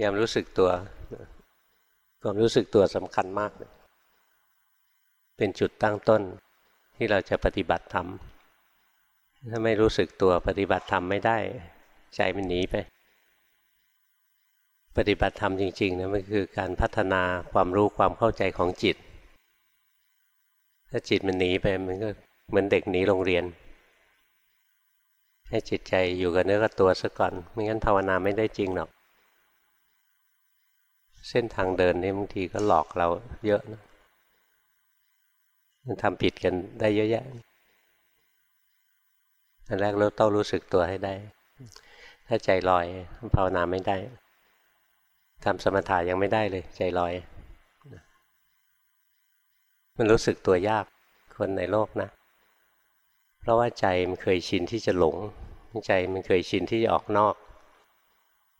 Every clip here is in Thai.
ยามรู้สึกตัว ความรู้สึกตัวสำคัญมากเลยเป็นจุดตั้งต้นที่เราจะปฏิบัติธรรมถ้าไม่รู้สึกตัวปฏิบัติธรรมไม่ได้ ใจมันหนีไป ปฏิบัติธรรมจริงๆนะมันคือการพัฒนาความรู้ความเข้าใจของจิต ถ้าจิตมันหนีไปมันก็เหมือนเด็กหนีโรงเรียน ให้จิตใจอยู่กับเนื้อกับตัวซะก่อน ไม่งั้นภาวนาไม่ได้จริงหรอก เส้นทางเดินนี่บางทีก็หลอกเราเยอะนะมันทำผิดกันได้เยอะแยะอันแรกเราต้องรู้สึกตัวให้ได้ ถ้าใจลอยภาวนาไม่ได้ทำสมถะยังไม่ได้เลย ใจลอย มันรู้สึกตัวยากคนในโลกนะ เพราะว่าใจมันเคยชินที่จะหลง ใจมันเคยชินที่จะออกนอก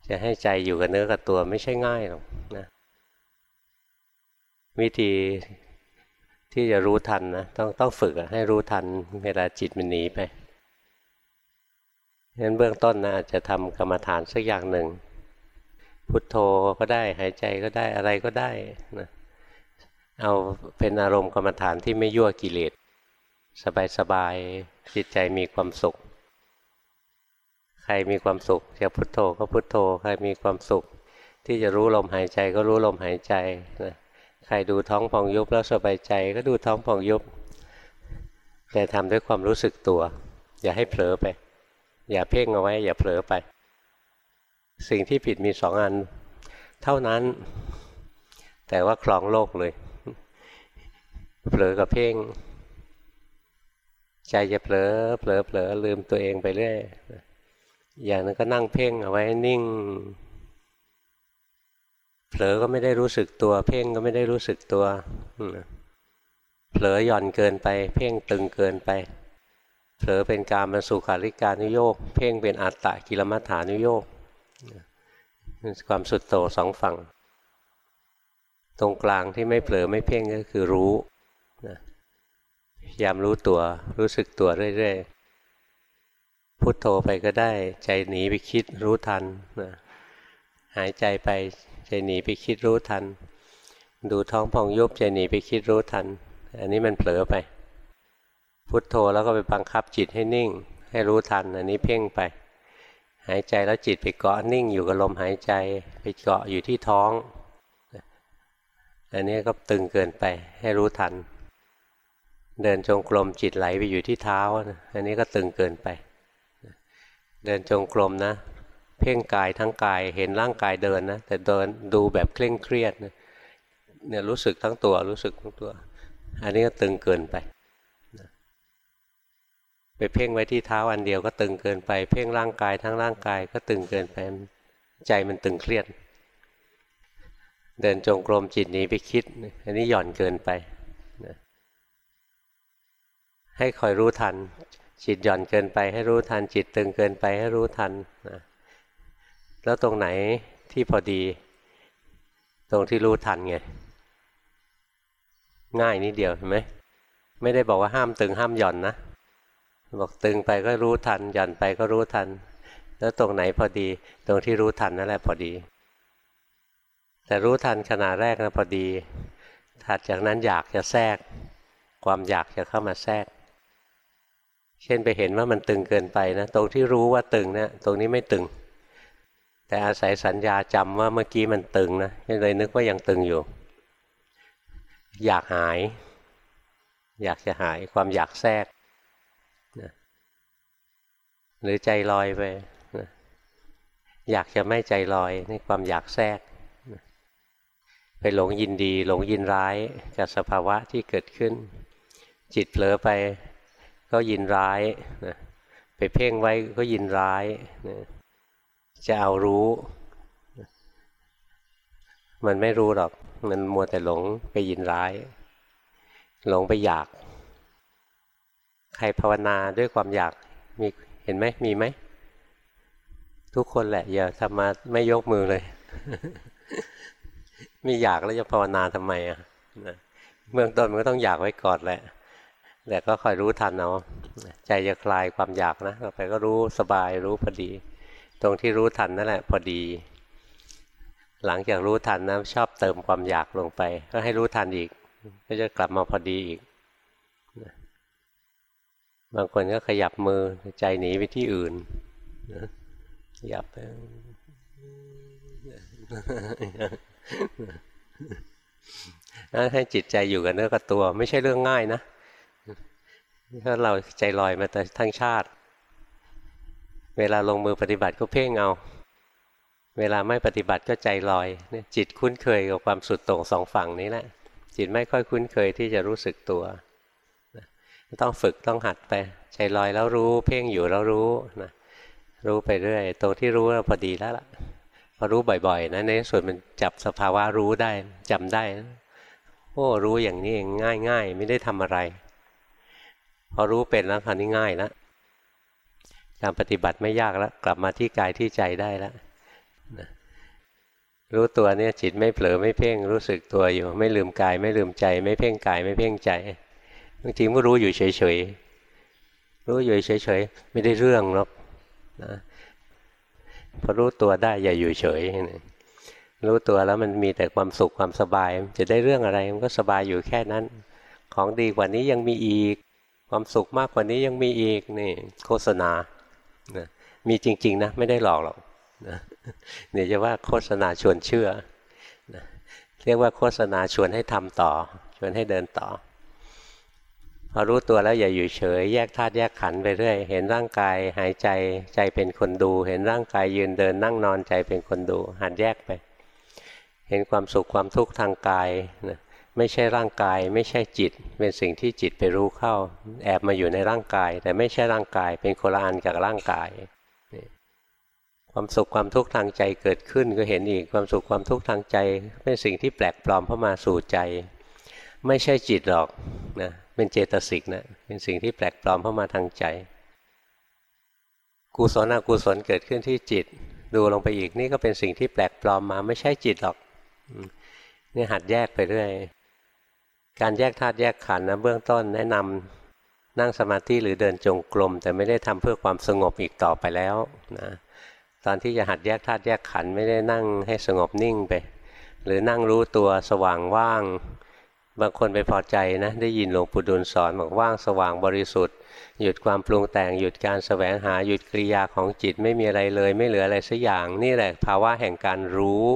จะให้ใจอยู่กับเนื้อกับตัวไม่ใช่ง่ายหรอกนะวิธีที่จะรู้ทันนะต้องต้องฝึกให้รู้ทันเวลาจิตมันหนีไปงั้นเบื้องต้นนะอาจจะทำกรรมฐานสักอย่างหนึ่ง พุทโธก็ได้หายใจก็ได้อะไรก็ได้นะเอาเป็นอารมณ์กรรมฐานที่ไม่ยั่วกิเลส สบายๆจิตใจมีความสุข ใครมีความสุขจะพุทโธก็พุทโธ ใครมีความสุข ที่จะรู้ลมหายใจก็รู้ลมหายใจนะใครดูท้องพองยุบแล้วสบายใจก็ดูท้องพองยุบ แต่ทำด้วยความรู้สึกตัว อย่าให้เผลอไป อย่าเพ่งเอาไว้ อย่าเผลอไป สิ่งที่ผิดมีสองอัน เท่านั้น แต่ว่าคลองโลกเลย เผลอกับเพ่งใจจะเผลอเผลอเผลอลืมตัวเองไปเรื่อย อย่างนั้นก็นั่งเพ่งเอาไว้นิ่ง เผลอก็ไม่ได้รู้สึกตัว เพ่งก็ไม่ได้รู้สึกตัวเผลอหย่อนเกินไป เพ่งตึงเกินไป เผลอเป็นการมาสู่ขาริการนุโยกเพ่งเป็นอัตตะกิลมัฏฐานุโยกความสุดโต่งสองฝั่ง ตรงกลางที่ไม่เผลอไม่เพ่งก็คือรู้นะยามรู้ตัวรู้สึกตัวเรื่อยๆ พุโทโธไปก็ได้ ใจหนีไปคิดรู้ทันนะหายใจไปใจหนีไปคิดรู้ทัน ดูท้องพองยุบใจหนีไปคิดรู้ทัน อันนี้มันเผลอไป พุทโธแล้วก็ไปบังคับจิตให้นิ่ง ให้รู้ทัน อันนี้เพ่งไป หายใจแล้วจิตไปเกาะนิ่งอยู่กับลมหายใจไปเกาะอยู่ที่ท้อง อันนี้ก็ตึงเกินไปให้รู้ทัน เดินจงกรมจิตไหลไปอยู่ที่เท้า อันนี้ก็ตึงเกินไป เดินจงกรมนะ เพ่งกายทั้งกายเห็นร่างกายเดินนะ แต่เดินดูแบบเคร่งเครียดนะเนี่ยรู้สึกทั้งตัวรู้สึกทั้งตัว อันนี้ก็ตึงเกินไปไปเพ่งไว้ที่เท้าอันเดียวก็ตึงเกินไป เพ่งร่างกายทั้งร่างกายก็ตึงเกินไปใจมันตึงเครียด เดินจงกรมจิตนี้ไปคิด อันนี้หย่อนเกินไปให้คอยรู้ทัน จิตหย่อนเกินไปให้รู้ทัน จิตตึงเกินไปให้รู้ทันนะแล้วตรงไหนที่พอดี ตรงที่รู้ทันไงง่ายนิดเดียวเห็นไหมไม่ได้บอกว่าห้ามตึงห้ามหย่อนนะบอกตึงไปก็รู้ทัน หย่อนไปก็รู้ทัน แล้วตรงไหนพอดี ตรงที่รู้ทันนั่นแหละพอดี แต่รู้ทันขณะแรกนะพอดี ถัดจากนั้นอยากจะแทรก ความอยากจะเข้ามาแทรก เช่นไปเห็นว่ามันตึงเกินไปนะ ตรงที่รู้ว่าตึงเนะี่ยตรงนี้ไม่ตึง แต่อาศัยสัญญาจำว่าเมื่อกี้มันตึงนะเลยนึกว่ายังตึงอยู่ อยากหาย อยากจะหายความอยากแทรกนะหรือใจลอยไปนะอยากจะไม่ใจลอยนี่ความอยากแทรกนะไปหลงยินดี หลงยินร้ายกับสภาวะที่เกิดขึ้น จิตเผลอไป ก็ยินร้ายนะไปเพ่งไว้ก็ยินร้ายนะจะเอารู้ มันไม่รู้หรอก มันมัวแต่หลงไปยินร้าย หลงไปอยาก ใครภาวนาด้วยความอยากมีเห็นไหมมีไหม ทุกคนแหละ อย่าทำมาไม่ยกมือเลย มีอยากแล้วจะภาวนาทำไมอะเบื้องต้นมันก็ต้องอยากไว้ก่อนแหละ แต่ก็คอยรู้ทันเอาใจจะคลายความอยากนะต่อไปก็รู้สบายรู้พอดี ตรงที่รู้ทันนั่นแหละ พอดี หลังจากรู้ทันนะชอบเติมความอยากลงไป ก็ให้รู้ทันอีก ก็จะกลับมาพอดีอีก บางคนก็ขยับมือใจหนีไปที่อื่นขยับไปให้จิตใจอยู่กับเนื้อกับตัว ไม่ใช่เรื่องง่ายนะ ถ้าเราใจลอยมาแต่ทั้งชาติ เวลาลงมือปฏิบัติก็เพ่งเอา เวลาไม่ปฏิบัติก็ใจลอยเนี่ยจิตคุ้นเคยกับความสุดโต่งสองฝั่งนี้แหละ จิตไม่ค่อยคุ้นเคยที่จะรู้สึกตัว ต้องฝึกต้องหัดไป ใจลอยแล้วรู้ เพ่งอยู่แล้วรู้นะรู้ไปเรื่อยตรงที่รู้แล้วพอดีแล้วล่ะพอรู้บ่อยๆนะในส่วนมันจับสภาวะรู้ได้จำได้โอ้รู้อย่างนี้เองง่าย ๆ ไม่ได้ทำอะไร พอรู้เป็นแล้วคราวนี้ง่ายแล้วการปฏิบัติไม่ยากแล้ว กลับมาที่กายที่ใจได้แล้วรู้ตัวเนี่ยจิตไม่เผลอไม่เพ่งรู้สึกตัวอยู่ ไม่ลืมกายไม่ลืมใจ ไม่เพ่งกายไม่เพ่งใจบางทีก็รู้อยู่เฉยๆรู้อยู่เฉยๆไม่ได้เรื่องหรอกนะพอรู้ตัวได้อย่าอยู่เฉยรู้ตัวแล้วมันมีแต่ความสุขความสบาย จะได้เรื่องอะไรมันก็สบายอยู่แค่นั้น ของดีกว่านี้ยังมีอีก ความสุขมากกว่านี้ยังมีอีกนี่โฆษณานะมีจริง ๆ นะ ไม่ได้หลอกหรอกนะเนี่ยจะว่าโฆษณาชวนเชื่อนะเรียกว่าโฆษณาชวนให้ทำต่อ ชวนให้เดินต่อ พอรู้ตัวแล้วอย่าอยู่เฉย แยกธาตุแยกขันไปเรื่อย เห็นร่างกายหายใจใจเป็นคนดู เห็นร่างกายยืนเดินนั่งนอนใจเป็นคนดู หัดแยกไป เห็นความสุขความทุกข์ทางกายนะ ไม่ใช่ร่างกาย ไม่ใช่จิต เป็นสิ่งที่จิตไปรู้เข้า แอบมาอยู่ในร่างกาย แต่ไม่ใช่ร่างกาย เป็นคนละอันกับร่างกายความสุขความทุกข์ทางใจเกิดขึ้นก็เห็นอีกความสุขความทุกข์ทางใจ เป็นสิ่งที่แปลกปลอมเข้ามาสู่ใจ ไม่ใช่จิตหรอกนะเป็นเจตสิกนะเป็นสิ่งที่แปลกปลอมเข้ามาทางใจกุศลอกุศลเกิดขึ้นที่จิต ดูลงไปอีกนี่ก็เป็นสิ่งที่แปลกปลอมมาไม่ใช่จิตหรอกนี่หัดแยกไปเรื่อย การแยกธาตุแยกขันธ์นะเบื้องต้นแนะนำนั่งสมาธิหรือเดินจงกรมแต่ไม่ได้ทำเพื่อความสงบอีกต่อไปแล้วนะตอนที่จะหัดแยกธาตุแยกขันธ์ไม่ได้นั่งให้สงบนิ่งไป หรือนั่งรู้ตัวสว่างว่าง บางคนไปพอใจนะได้ยินหลวงปู่ดูลสอนบอกว่างสว่างบริสุทธิ์ หยุดความปรุงแต่งหยุดการสแสวงหาหยุดกิริยาของจิตไม่มีอะไรเลย ไม่เหลืออะไรสักอย่าง นี่แหละภาวะแห่งการรู้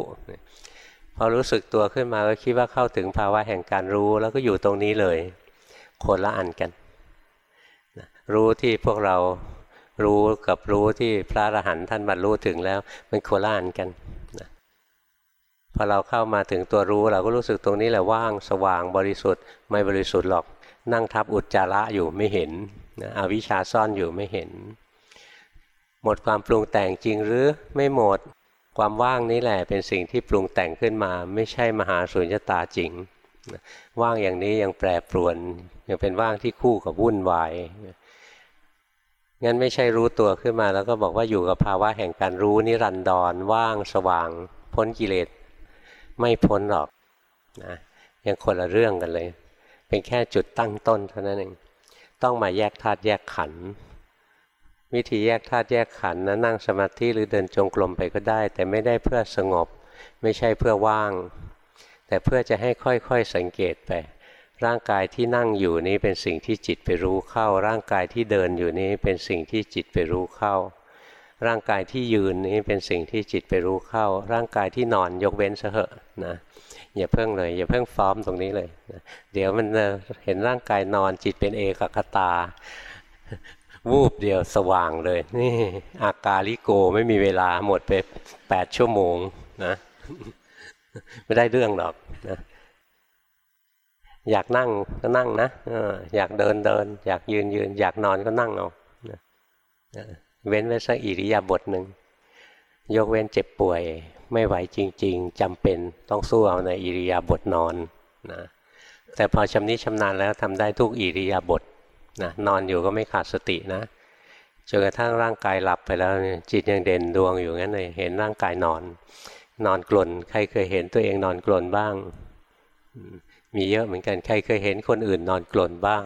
พอรู้สึกตัวขึ้นมาก็คิดว่าเข้าถึงภาวะแห่งการรู้ แล้วก็อยู่ตรงนี้เลยคนละอันกัน รู้ที่พวกเรารู้กับรู้ที่พระอรหันต์ท่านบรรลุถึงแล้วมันโคละอันกันพอเราเข้ามาถึงตัวรู้เราก็รู้สึกตรงนี้แหละว่างสว่างบริสุทธิ์ไม่บริสุทธิ์หรอกนั่งทับอุจจาระอยู่ไม่เห็นนะอวิชชาซ่อนอยู่ไม่เห็น หมดความปรุงแต่งจริงหรือไม่หมด ความว่างนี้แหละเป็นสิ่งที่ปรุงแต่งขึ้นมา ไม่ใช่มหาสุญญตาจริง ว่างอย่างนี้ยังแปรปรวนยังเป็นว่างที่คู่กับวุ่นวายงั้นไม่ใช่รู้ตัวขึ้นมา แล้วก็บอกว่าอยู่กับภาวะแห่งการรู้นิรันดรว่างสว่าง พ้นกิเลสไม่พ้นหรอกนะยังคนละเรื่องกันเลย เป็นแค่จุดตั้งต้นเท่านั้นเองต้องมาแยกธาตุแยกขันธ์ วิธีแยกธาตุแยกขันธ์นะนั่งสมาธิหรือเดินจงกรมไปก็ได้ แต่ไม่ได้เพื่อสงบ ไม่ใช่เพื่อว่าง แต่เพื่อจะให้ค่อยๆสังเกตไป ร่างกายที่นั่งอยู่นี้เป็นสิ่งที่จิตไปรู้เข้า ร่างกายที่เดินอยู่นี้เป็นสิ่งที่จิตไปรู้เข้า ร่างกายที่ยืนนี้เป็นสิ่งที่จิตไปรู้เข้า ร่างกายที่นอนยกเว้นซะเหอะนะอย่าเพิ่งเลยอย่าเพิ่งฟอร์มตรงนี้เลยนะเดี๋ยวมันเห็นร่างกายนอนจิตเป็นเอกคตา วูบเดียวสว่างเลย นี่อากาลิโกไม่มีเวลาหมดไปแปดชั่วโมงนะ ไม่ได้เรื่องหรอกนะอยากนั่งก็นั่งนะอยากเดินเดิน อยากยืนยืน อยากนอนก็นั่งเอาเว้นไว้สักอิริยาบถหนึ่งยกเว้นเจ็บป่วย ไม่ไหวจริง ๆจำเป็นต้องสู้เอาในอิริยาบถนอนนะแต่พอชำนิชำนาญแล้วทำได้ทุกอิริยาบถ นะนอนอยู่ก็ไม่ขาดสตินะจนกระทั่งร่างกายหลับไปแล้วจิตยังเด่นดวงอยู่งั้นเลยเห็นร่างกายนอน นอนกลนใครเคยเห็นตัวเองนอนกลนบ้าง มีเยอะเหมือนกันใครเคยเห็นคนอื่นนอนกลนบ้าง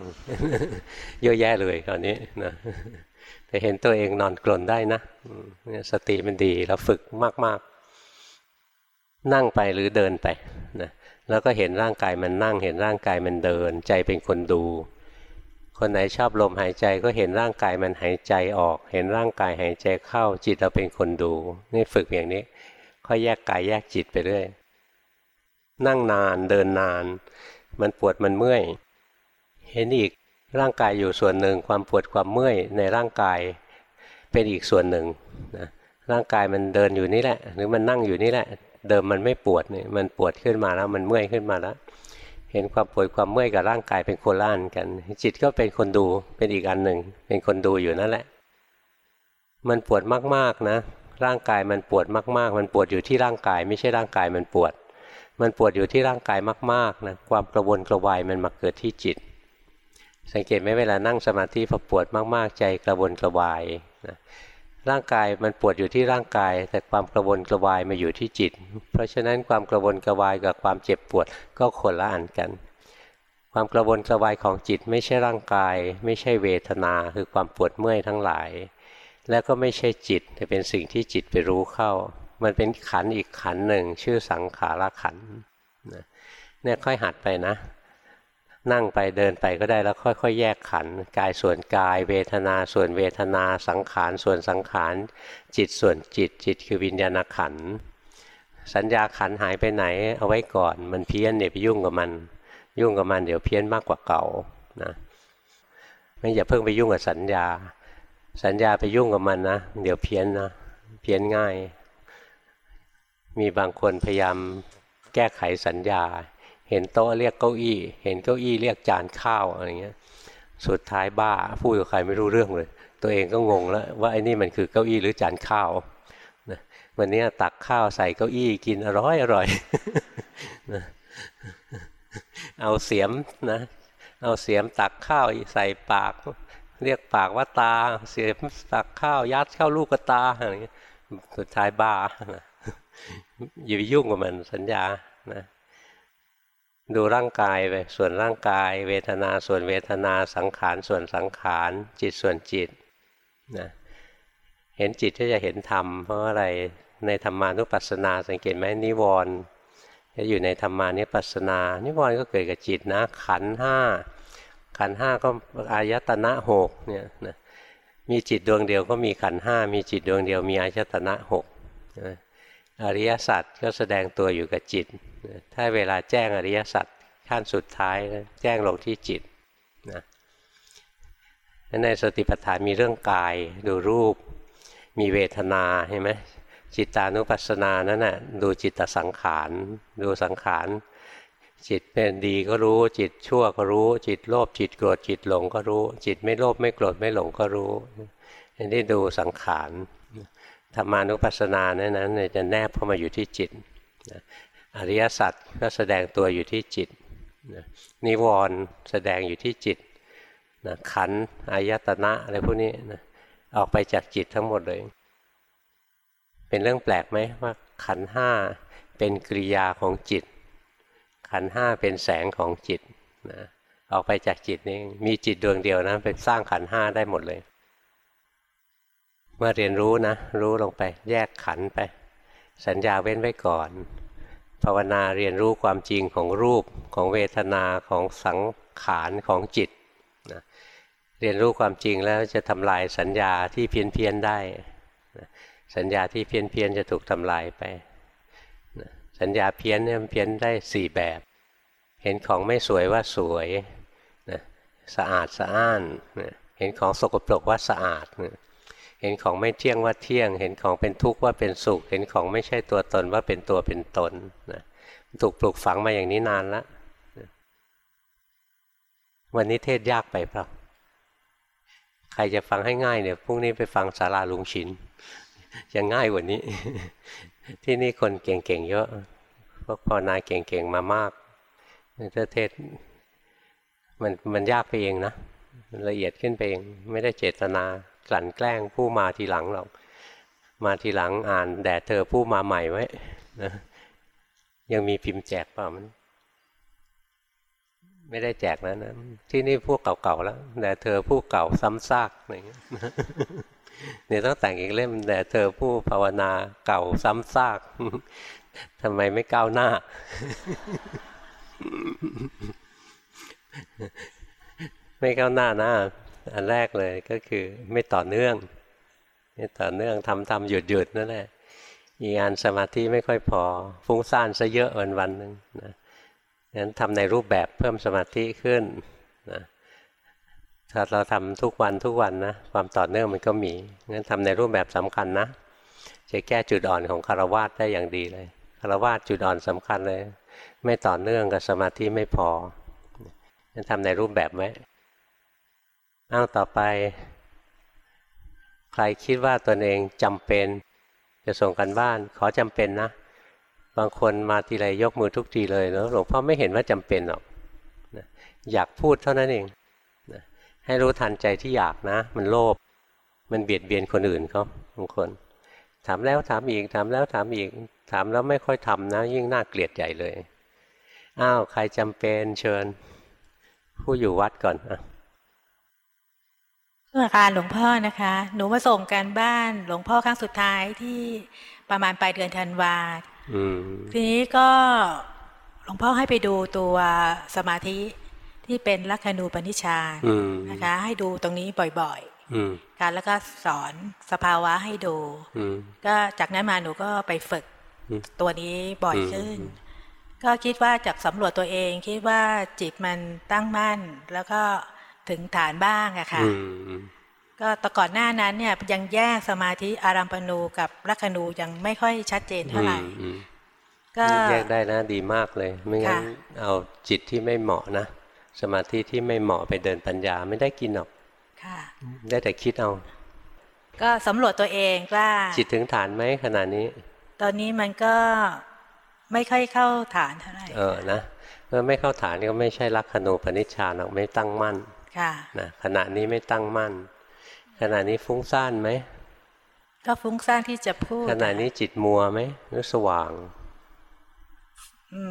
เยอะแยะเลยตอนนี้นะแต่เห็นตัวเองนอนกลนได้นะสติมันดีเราฝึกมาก ๆ นั่งไปหรือเดินไปนะแล้วก็เห็นร่างกายมันนั่ง เห็นร่างกายมันเดิน ใจเป็นคนดู คนไหนชอบลมหายใจก็เห็นร่างกายมันหายใจออก เห็นร่างกายหายใจเข้าจิตเราเป็นคนดู นี่ฝึกอย่างนี้ค่อยแยกกายแยกจิตไปเรื่อยนั่งนานเดินนาน มันปวดมันเมื่อย เห็นอีกร่างกายอยู่ส่วนหนึ่งความปวดความเมื่อยในร่างกายเป็นอีกส่วนหนึ่งนะร่างกายมันเดินอยู่นี่แหละ หรือมันนั่งอยู่นี่แหละ เดิมมันไม่ปวดเนี่ยมันปวดขึ้นมาแล้วมันเมื่อยขึ้นมาแล้ว เห็นความปวดความเมื่อยกับร่างกายเป็นโคล่านกัน จิตก็เป็นคนดูเป็นอีกอันหนึ่ง เป็นคนดูอยู่นั่นแหละ มันปวดมากๆนะ ร่างกายมันปวดมาก ๆ มันปวดอยู่ที่ร่างกาย ไม่ใช่ร่างกายมันปวด มันปวดอยู่ที่ร่างกายมากๆนะความกระวนกระวายมันมาเกิดที่จิต สังเกตไหมเวลานั่งสมาธิพอปวดมากๆ ใจกระวนกระวายนะ ร่างกายมันปวดอยู่ที่ร่างกาย แต่ความกระวนกระวายมาอยู่ที่จิต เพราะฉะนั้นความกระวนกระวายกับความเจ็บปวดก็คนละอันกัน ความกระวนกระวายของจิตไม่ใช่ร่างกาย ไม่ใช่เวทนาคือความปวดเมื่อยทั้งหลาย และก็ไม่ใช่จิตแต่เป็นสิ่งที่จิตไปรู้เข้า มันเป็นขันอีกขันหนึ่งชื่อสังขารขันเนี่ยค่อยหัดไปนะ นั่งไปเดินไปก็ได้แล้วค่อย ๆ แยกขันกายส่วนกาย เวทนาส่วนเวทนาสังขารส่วนสังขาร จิตส่วนจิต จิตคือวิญญาณขัน สัญญาขันหายไปไหน เอาไว้ก่อนมันเพี้ยนเนี่ยไปยุ่งกับมัน ยุ่งกับมันเดี๋ยวเพี้ยนมากกว่าเก่านะไม่อย่าเพิ่งไปยุ่งกับสัญญา สัญญาไปยุ่งกับมันนะเดี๋ยวเพี้ยนนะเพี้ยนง่าย มีบางคนพยายามแก้ไขสัญญา เห็นโต๊ะเรียกเก้าอี้ เห็นเก้าอี้เรียกจานข้าวอะไรเงี้ย สุดท้ายบ้าพูดกับใครไม่รู้เรื่องเลย ตัวเองก็งงแล้วว่าไอ้นี่มันคือเก้าอี้หรือจานข้าวนะวันนี้ตักข้าวใส่เก้าอี้กินอร่อยอร่อยนะเอาเสียมนะ เอาเสียมตักข้าวใส่ปาก เรียกปากว่าตา เสียมตักข้าวยัดเข้าลูกกตาอะไรเงี้ยสุดท้ายบ้าอย่าไปยุ่งกับมันสัญญานะ ดูร่างกายไปส่วนร่างกาย เวทนาส่วนเวทนาสังขารส่วนสังขารจิตส่วนจิตนะเห็นจิตที่จะเห็นธรรม เพราะอะไรในธรรมานุปัสสนาสังเกตไหมนิวรณ์จะอยู่ในธรรมานุปัสสนา นิวรณ์ก็เกิดกับจิตนะขันห้าขันห้าก็อายตนะหกเนี่ยนะมีจิตดวงเดียวก็มีขันห้ามีจิตดวงเดียวมีอายตนะหกอริยสัจก็แสดงตัวอยู่กับจิต ถ้าเวลาแจ้งอริยสัจขั้นสุดท้ายนะแจ้งลงที่จิตนะในสติปัฏฐานมีเรื่องกายดูรูป มีเวทนาเห็นไหมจิตานุปัสสนานั่นแหะดูจิตสังขารดูสังขารจิตเป็นดีก็รู้ จิตชั่วก็รู้ จิตโลภจิตโกรธจิตหลงก็รู้ จิตไม่โลภไม่โกรธไม่หลงก็รู้อันนี้ดูสังขารธรรมานุปัสสนานั้นนั้นจะแนบเข้ามาอยู่ที่จิต อริยสัจก็แสดงตัวอยู่ที่จิตนิวรณ์แสดงอยู่ที่จิตนะขันอายตนะอะไรพวกนี้นะออกไปจากจิตทั้งหมดเลย เป็นเรื่องแปลกไหมว่าขันห้าเป็นกริยาของจิต ขันห้าเป็นแสงของจิตนะออกไปจากจิตนี่มีจิตดวงเดียวนะเป็นสร้างขันห้าได้หมดเลย เมื่อเรียนรู้นะ รู้ลงไป แยกขันไป สัญญาเว้นไว้ก่อน ภาวนาเรียนรู้ความจริงของรูปของเวทนาของสังขารของจิตนะเรียนรู้ความจริงแล้วจะทำลายสัญญาที่เพี้ยนเพียนได้นะสัญญาที่เพี้ยนเพียนจะถูกทำลายไปนะสัญญาเพี้ยนเนี่ยเพี้ยนได้สี่แบบ เห็นของไม่สวยว่าสวยนะสะอาดสะอ้านนะเห็นของสกปรกว่าสะอาดนะ เห็นของไม่เที่ยงว่าเที่ยง เห็นของเป็นทุกข์ว่าเป็นสุข เห็นของไม่ใช่ตัวตนว่าเป็นตัวเป็นตนนะถูกปลูกฝังมาอย่างนี้นานแล้ววันนี้เทศยากไปเปล่าใครจะฟังให้ง่ายเนี่ยพรุ่งนี้ไปฟังสาราลุงชินจะง่ายกว่านี้ ที่นี่คนเก่งๆเยอะพวกพอนายเก่งๆมามากถ้าเทศมันมันยากไปเองนะมันละเอียดขึ้นไปเอง ไม่ได้เจตนา กลั่นแกล้งผู้มาทีหลังหรอก มาทีหลังอ่านแด่เธอผู้มาใหม่ไว้นะยังมีพิมพ์แจกเปล่ามัน ไม่ได้แจกแล้วนะที่นี่พวกเก่าๆแล้วแต่เธอผู้เก่าซ้ำซากอะไรเงี้ยเนี่ยต้องแต่งอีกเล่มแต่เธอผู้ภาวนาเก่าซ้ำซากทำไมไม่ก้าวหน้า ไม่ก้าวหน้านะ อันแรกเลยก็คือไม่ต่อเนื่อง ไม่ต่อเนื่องทำทำหยุดหยุดนั่นแหละอีกงานสมาธิไม่ค่อยพอ ฟุ้งซ่านซะเยอะวันวันหนึ่งนะงั้นทำในรูปแบบเพิ่มสมาธิขึ้นนะถ้าเราทำทุกวันทุกวันนะความต่อเนื่องมันก็มีงั้นทำในรูปแบบสำคัญนะจะแก้จุดอ่อนของคารวาสได้อย่างดีเลยคารวาสจุดอ่อนสำคัญเลย ไม่ต่อเนื่องกับสมาธิไม่พองั้นทำในรูปแบบไว้ อ้าวต่อไป ใครคิดว่าตนเองจำเป็น จะส่งกันบ้าน ขอจำเป็นนะ บางคนมาทีไรยกมือทุกทีเลยแล้วหลวงพ่อไม่เห็นว่าจำเป็นหรอกอยากพูดเท่านั้นเองให้รู้ทันใจที่อยากนะ มันโลภมันเบียดเบียนคนอื่นเขาบางคน ถามแล้วถามอีกถามแล้วถามอีก ถามแล้วไม่ค่อยทำนะ ยิ่งน่าเกลียดใหญ่เลย อ้าว ใครจำเป็นเชิญ ผู้อยู่วัดก่อนอะ เมื่อการหลวงพ่อนะคะ หนูมาส่งการบ้านหลวงพ่อครั้งสุดท้ายที่ประมาณปลายเดือนธันวาทีนี้ก็หลวงพ่อให้ไปดูตัวสมาธิที่เป็นลักขณูปนิชานนะคะ ให้ดูตรงนี้บ่อยๆการแล้วก็สอนสภาวะให้ดูก็จากนั้นมาหนูก็ไปฝึกตัวนี้บ่อยขึ้น ก็คิดว่าจากสำรวจตัวเอง คิดว่าจิตมันตั้งมั่นแล้วก็ ถึงฐานบ้างอะค่ะก็แต่ก่อนหน้านั้นเนี่ยยังแยกสมาธิอารัมปณูกับลักขณูยังไม่ค่อยชัดเจนเท่าไหร่ก็แยกได้นะดีมากเลย ไม่งั้นเอาจิตที่ไม่เหมาะนะ สมาธิที่ไม่เหมาะไปเดินปัญญาไม่ได้กินหรอกได้แต่คิดเอา ก็สำรวจตัวเองว่า จิตถึงฐานไหมขณะนี้ ตอนนี้มันก็ไม่ค่อยเข้าฐานเท่าไหร่เออนะเมื่อไม่เข้าฐานก็ไม่ใช่ลักขณูปนิชฌานหรอกไม่ตั้งมั่น นะขณะนี้ไม่ตั้งมั่น ขณะนี้ฟุ้งซ่านไหมก็ฟุ้งซ่านที่จะพูดขณะนี้จิตมัวไหมหรือสว่าง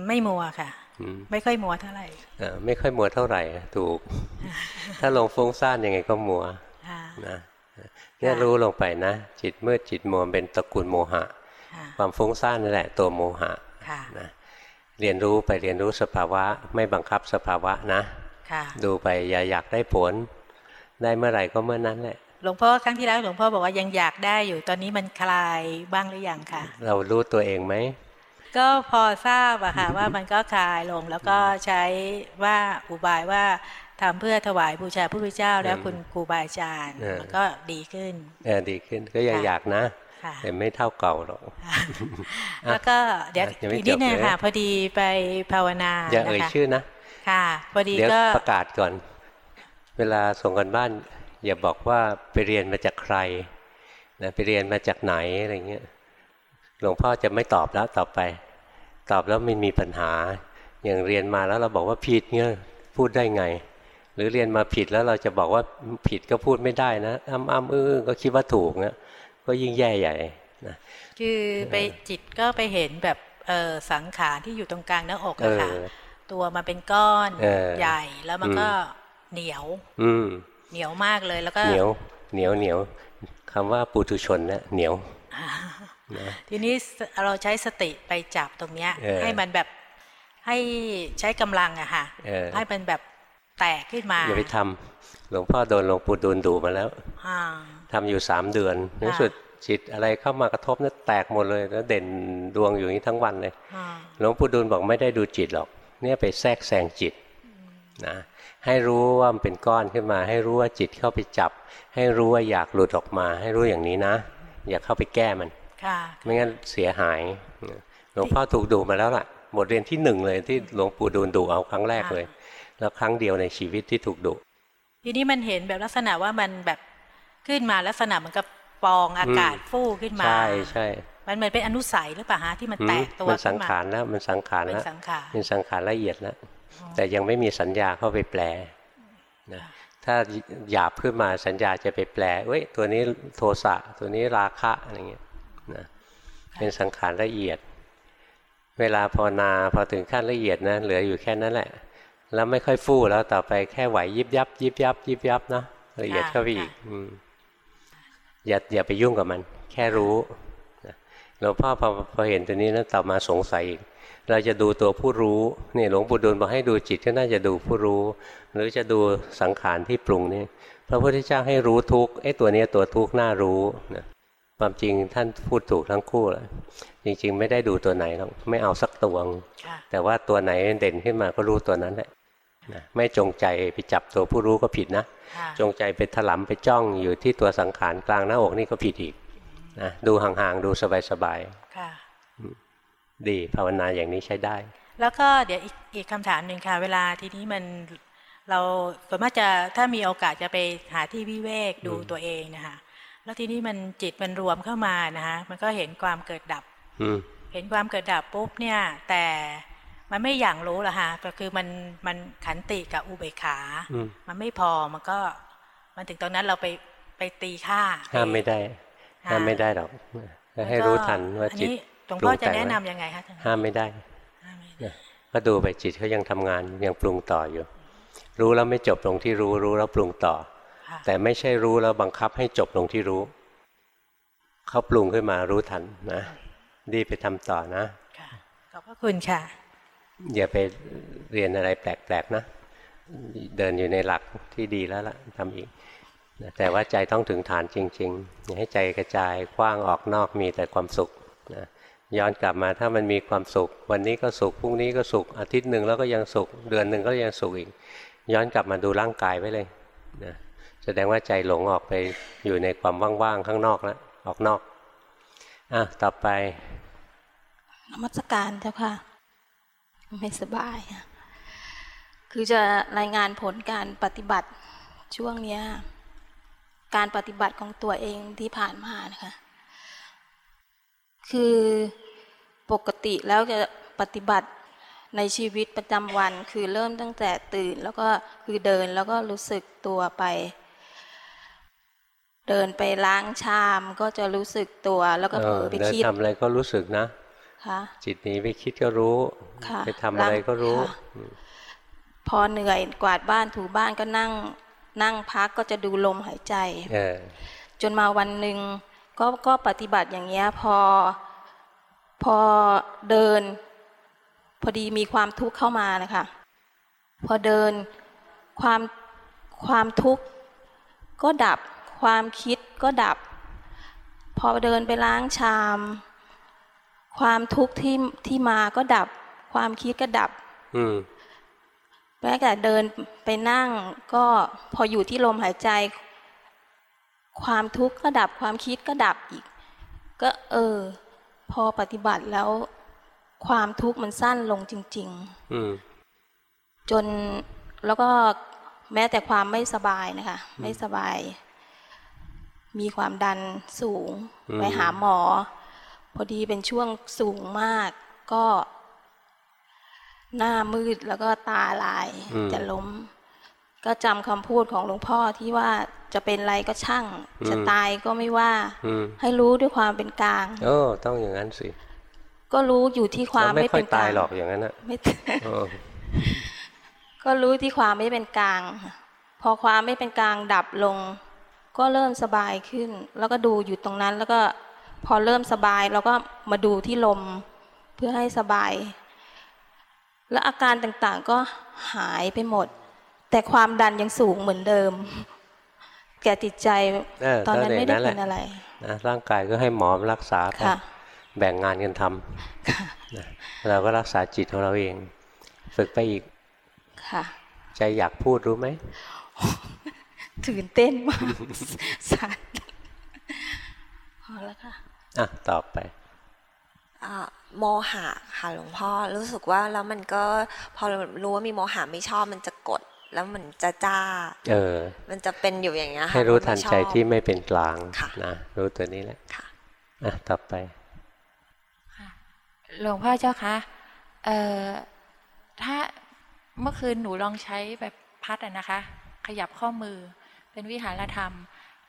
ไม่มัวค่ะ ไม่ค่อยมัวเท่าไหร่ไม่ค่อยมัวเท่าไหร่ถูก ถ้าลงฟุ้งซ่านยังไงก็มัวนะเนี่ยรู้ลงไปนะ จิตมืดจิตมัวเป็นตระกูลโมหะ ความฟุ้งซ่านนั่นแหละ ตัวโมหะนะเรียนรู้ไปเรียนรู้สภาวะ ไม่บังคับสภาวะนะ ดูไปอย่าอยากได้ผล ได้เมื่อไหร่ก็เมื่อนั้นแหละหลวงพ่อครั้งที่แล้วหลวงพ่อบอกว่ายังอยากได้อยู่ตอนนี้มันคลายบ้างหรือยังคะเรารู้ตัวเองไหมก็พอทราบอะค่ะว่ามันก็คลายลงแล้วก็ใช้ว่าอุบายว่าทำเพื่อถวายบูชาพระพุทธเจ้า แล้วคุณครูบาอาจารย์มันก็ดีขึ้นเออดีขึ้นก็ยังอยากนะแต่ไม่เท่าเก่าหรอกแล้วก็เดี๋ยวอีกนิดนึงค่ะพอดีไปภาวนาอย่าเอ่ยชื่อนะ ค่ะพอดีก็ประกาศก่อน เวลาส่งกันบ้าน อย่าบอกว่าไปเรียนมาจากใครนะไปเรียนมาจากไหนอะไรเงี้ยหลวงพ่อจะไม่ตอบแล้วต่อไป ตอบแล้วมันมีปัญหา อย่างเรียนมาแล้วเราบอกว่าผิดเนี่ยพูดได้ไง หรือเรียนมาผิดแล้วเราจะบอกว่าผิดก็พูดไม่ได้นะอ้ำอ้ำอื้อก็คิดว่าถูกเนี่ยก็ยิ่งแย่ใหญ่นะคือไปจิตก็ไปเห็นแบบเออสังขารที่อยู่ตรงกลางหน้าอกอะค่ะ ตัวมันเป็นก้อนใหญ่แล้วมันก็เหนียว อืเหนียวมากเลยแล้วก็เหนียว เหนียวเหนียวคำว่าปุถุชนเนี่ยเหนียวทีนี้เราใช้สติไปจับตรงเนี้ย ให้มันแบบให้ใช้กำลังอะค่ะให้มันแบบแตกขึ้นมาอย่าไปทำหลวงพ่อโดนหลวงปู่ดูลดูมาแล้วทำอยู่สามเดือนในสุดจิตอะไรเข้ามากระทบนี่แตกหมดเลย แล้วเด่นดวงอยู่นี้ทั้งวันเลยหลวงปู่ดูลบอกไม่ได้ดูจิตหรอก เนี่ยไปแทรกแซงจิตนะให้รู้ว่ามันเป็นก้อนขึ้นมา ให้รู้ว่าจิตเข้าไปจับ ให้รู้ว่าอยากหลุดออกมา ให้รู้อย่างนี้นะ อย่าเข้าไปแก้มันไม่งั้นเสียหายหลวงพ่อถูกดูมาแล้วล่ะบทเรียนที่หนึ่งเลยที่หลวงปู่ดูลดูเอาครั้งแรกเลย แล้วครั้งเดียวในชีวิตที่ถูกดุทีนี้มันเห็นแบบลักษณะว่ามันแบบขึ้นมาลักษณะมันกับฟองอากาศฟูขึ้นมา ใช่ใช่ มันเหมือนเป็นอนุสัยหรือเปล่าฮะที่มันแตกตัวมันสังขารแล้วมันสังขารแล้วเป็นสังขารละเอียดแล้วแต่ยังไม่มีสัญญาเข้าไปแปลนะถ้าหยาบขึ้นมาสัญญาจะไปแปลเว้ยตัวนี้โทสะตัวนี้ราคะอะไรเงี้ยนะเป็นสังขารละเอียด เวลาภาวนาพอถึงขั้นละเอียดนะเหลืออยู่แค่นั้นแหละ แล้วไม่ค่อยฟู่แล้วต่อไปแค่ไหวยิบยับ ยิบยับ ยิบยับนะละเอียดเข้าไปอีกอย่าอย่าไปยุ่งกับมัน แค่รู้ หลวงพ่อพอพอเห็นตัวนี้แล้วต่อมาสงสัยอีกเราจะดูตัวผู้รู้นี่หลวงปู่ดูลบอกให้ดูจิตก็น่าจะดูผู้รู้ หรือจะดูสังขารที่ปรุงนี่พระพุทธเจ้าให้รู้ทุกไอ้ตัวนี้ตัวทุกน่ารู้นะความจริงท่านพูดถูกทั้งคู่เลยจริง ๆ ไม่ได้ดูตัวไหนหรอกไม่เอาสักตัวแต่ว่าตัวไหนเด่นขึ้นมาก็รู้ตัวนั้นแหละนะไม่จงใจไปจับตัวผู้รู้ก็ผิดนะ จงใจไปถลำไปจ้องอยู่ที่ตัวสังขารกลางหน้าอกนี่ก็ผิดอีก นะดูห่างๆ ดูสบายๆดีภาวนาอย่างนี้ใช้ได้ แล้วก็เดี๋ยวอีกอีกคำถามหนึ่งค่ะ เวลาทีนี้มันเราส่วนมากจะถ้ามีโอกาสจะไปหาที่วิเวกดูตัวเองนะคะแล้วทีนี้มันจิตมันรวมเข้ามานะคะมันก็เห็นความเกิดดับเห็นความเกิดดับปุ๊บเนี่ย แต่มันไม่อย่างรู้ละฮะก็คือมันมันขันติกับอุเบกขา มันไม่พอมันก็ มันถึงตอนนั้นเราไปไปตีค่าห้ามไม่ได้ ห้ามไม่ได้หรอกให้รู้ทันว่าจิตหลวงพ่อจะแนะนํำยังไงคะห้ามไม่ได้ก็ดูไปจิตเขายังทำงานยังปรุงต่ออยู่ รู้แล้วไม่จบลงที่รู้รู้แล้วปรุงต่อ แต่ไม่ใช่รู้แล้วบังคับให้จบลงที่รู้เขาปรุงขึ้นมารู้ทันนะดีไปทำต่อนะขอบพระคุณค่ะอย่าไปเรียนอะไรแปลกๆนะ เดินอยู่ในหลักที่ดีแล้วล่ะทำอีก แต่ว่าใจต้องถึงฐานจริงๆอย่าให้ใจกระจายกว้างออกนอกมีแต่ความสุขนะย้อนกลับมาถ้ามันมีความสุข วันนี้ก็สุขพรุ่งนี้ก็สุขอาทิตย์หนึ่งแล้วก็ยังสุข เดือนหนึ่งก็ยังสุขอีก ย้อนกลับมาดูร่างกายไว้เลยนะแสดงว่าใจหลงออกไปอยู่ในความว่างๆข้างนอกแล้วออกนอกอะต่อไปนมัสการเจ้าค่ะ ไม่สบาย คือจะรายงานผลการปฏิบัติช่วงเนี้ย การปฏิบัติของตัวเองที่ผ่านมานะคะ คือปกติแล้วจะปฏิบัติในชีวิตประจำวัน คือเริ่มตั้งแต่ตื่น แล้วก็คือเดินแล้วก็รู้สึกตัวไป เดินไปล้างชามก็จะรู้สึกตัวแล้วก็เผลอไปคิดทำอะไรก็รู้สึกนะจิตหนีไปคิดก็รู้ ไปทำอะไรก็รู้ พอเหนื่อยกวาดบ้านถูบ้านก็นั่ง นั่งพักก็จะดูลมหายใจจนมาวันหนึ่งก็ก็ปฏิบัติอย่างเงี้ยพอ พอเดิน พอดีมีความทุกข์เข้ามานะคะพอเดินความความทุกข์ก็ดับความคิดก็ดับ พอเดินไปล้างชาม ความทุกข์ที่ที่มาก็ดับ ความคิดก็ดับ อืม แม้แต่เดินไปนั่งก็พออยู่ที่ลมหายใจ ความทุกข์ก็ดับความคิดก็ดับอีก ก็เออ พอปฏิบัติแล้ว ความทุกข์มันสั้นลงจริง ๆ อืจนแล้วก็แม้แต่ความไม่สบายนะคะ ไม่สบาย มีความดันสูง ไปหาหมอ พอดีเป็นช่วงสูงมาก ก็ หน้ามืดแล้วก็ตาลาย จะล้ม ก็จำคำพูดของหลวงพ่อที่ว่าจะเป็นไรก็ช่าง จะตายก็ไม่ว่า ให้รู้ด้วยความเป็นกลางเออต้องอย่างนั้นสิ ก็รู้อยู่ที่ความไม่เป็นกลางไม่ค่อยตายหรอกอย่างนั้นอะไม่ก็รู้ที่ความไม่เป็นกลาง พอความไม่เป็นกลางดับลง ก็เริ่มสบายขึ้น แล้วก็ดูอยู่ตรงนั้นแล้วก็พอเริ่มสบายเราก็มาดูที่ลมเพื่อให้สบาย และอาการต่างๆก็หายไปหมด แต่ความดันยังสูงเหมือนเดิม แก่จิตใจตอนนั้นไม่ได้เป็นอะไรนะร่างกายก็ให้หมอรักษาไปแบ่งงานกันทำเราก็รักษาจิตของเราเอง ฝึกไปอีกใจอยากพูดรู้ไหมตื่นเต้นมากสั่นพอแล้วค่ะอะต่อไป โมหะค่ะหลวงพ่อรู้สึกว่าแล้วมันก็พอรู้ว่ามีโมหะไม่ชอบมันจะกด แล้วมันจะจ้า เออ มันจะเป็นอยู่อย่างเงี้ยให้รู้ทันใจที่ไม่เป็นกลางนะรู้ตัวนี้แหละค่ะอะต่อไปหลวงพ่อเจ้าคะเอ่อถ้าเมื่อคืนหนูลองใช้แบบพัดอะนะคะ ขยับข้อมือเป็นวิหารธรรม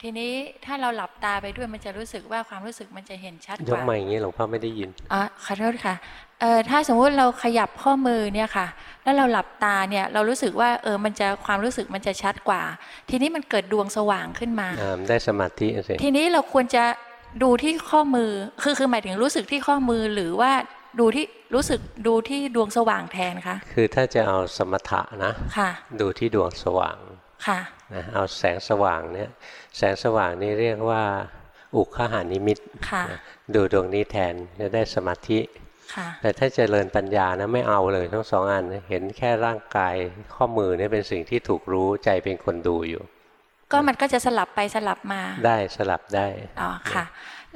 ทีนี้ถ้าเราหลับตาไปด้วยมันจะรู้สึกว่าความรู้สึกมันจะเห็นชัดกว่ายกมาอย่างนี้หลวงพ่อไม่ได้ยินอ๋อขอโทษค่ะเอ่อถ้าสมมุติเราขยับข้อมือเนี่ยค่ะ แล้วเราหลับตาเนี่ยเรารู้สึกว่าเออมันจะความรู้สึกมันจะชัดกว่า ทีนี้มันเกิดดวงสว่างขึ้นมาได้สมาธิสิทีนี้เราควรจะดูที่ข้อมือคือคือหมายถึงรู้สึกที่ข้อมือหรือว่าดูที่รู้สึกดูที่ดวงสว่างแทนคะคือถ้าจะเอาสมถะนะค่ะ ดูที่ดวงสว่าง ค่ะนะเอาแสงสว่างเนี่ยแสงสว่างนี่เรียกว่า อุคหานิมิตค่ะดูดวงนี้แทนจะได้สมาธิแต่ถ้าเจริญปัญญานะไม่เอาเลยทั้งสองอันเห็นแค่ร่างกายข้อมือเนี่ยเป็นสิ่งที่ถูกรู้ใจเป็นคนดูอยู่ ก็มันก็จะสลับไปสลับมาได้สลับได้อ๋อค่ะ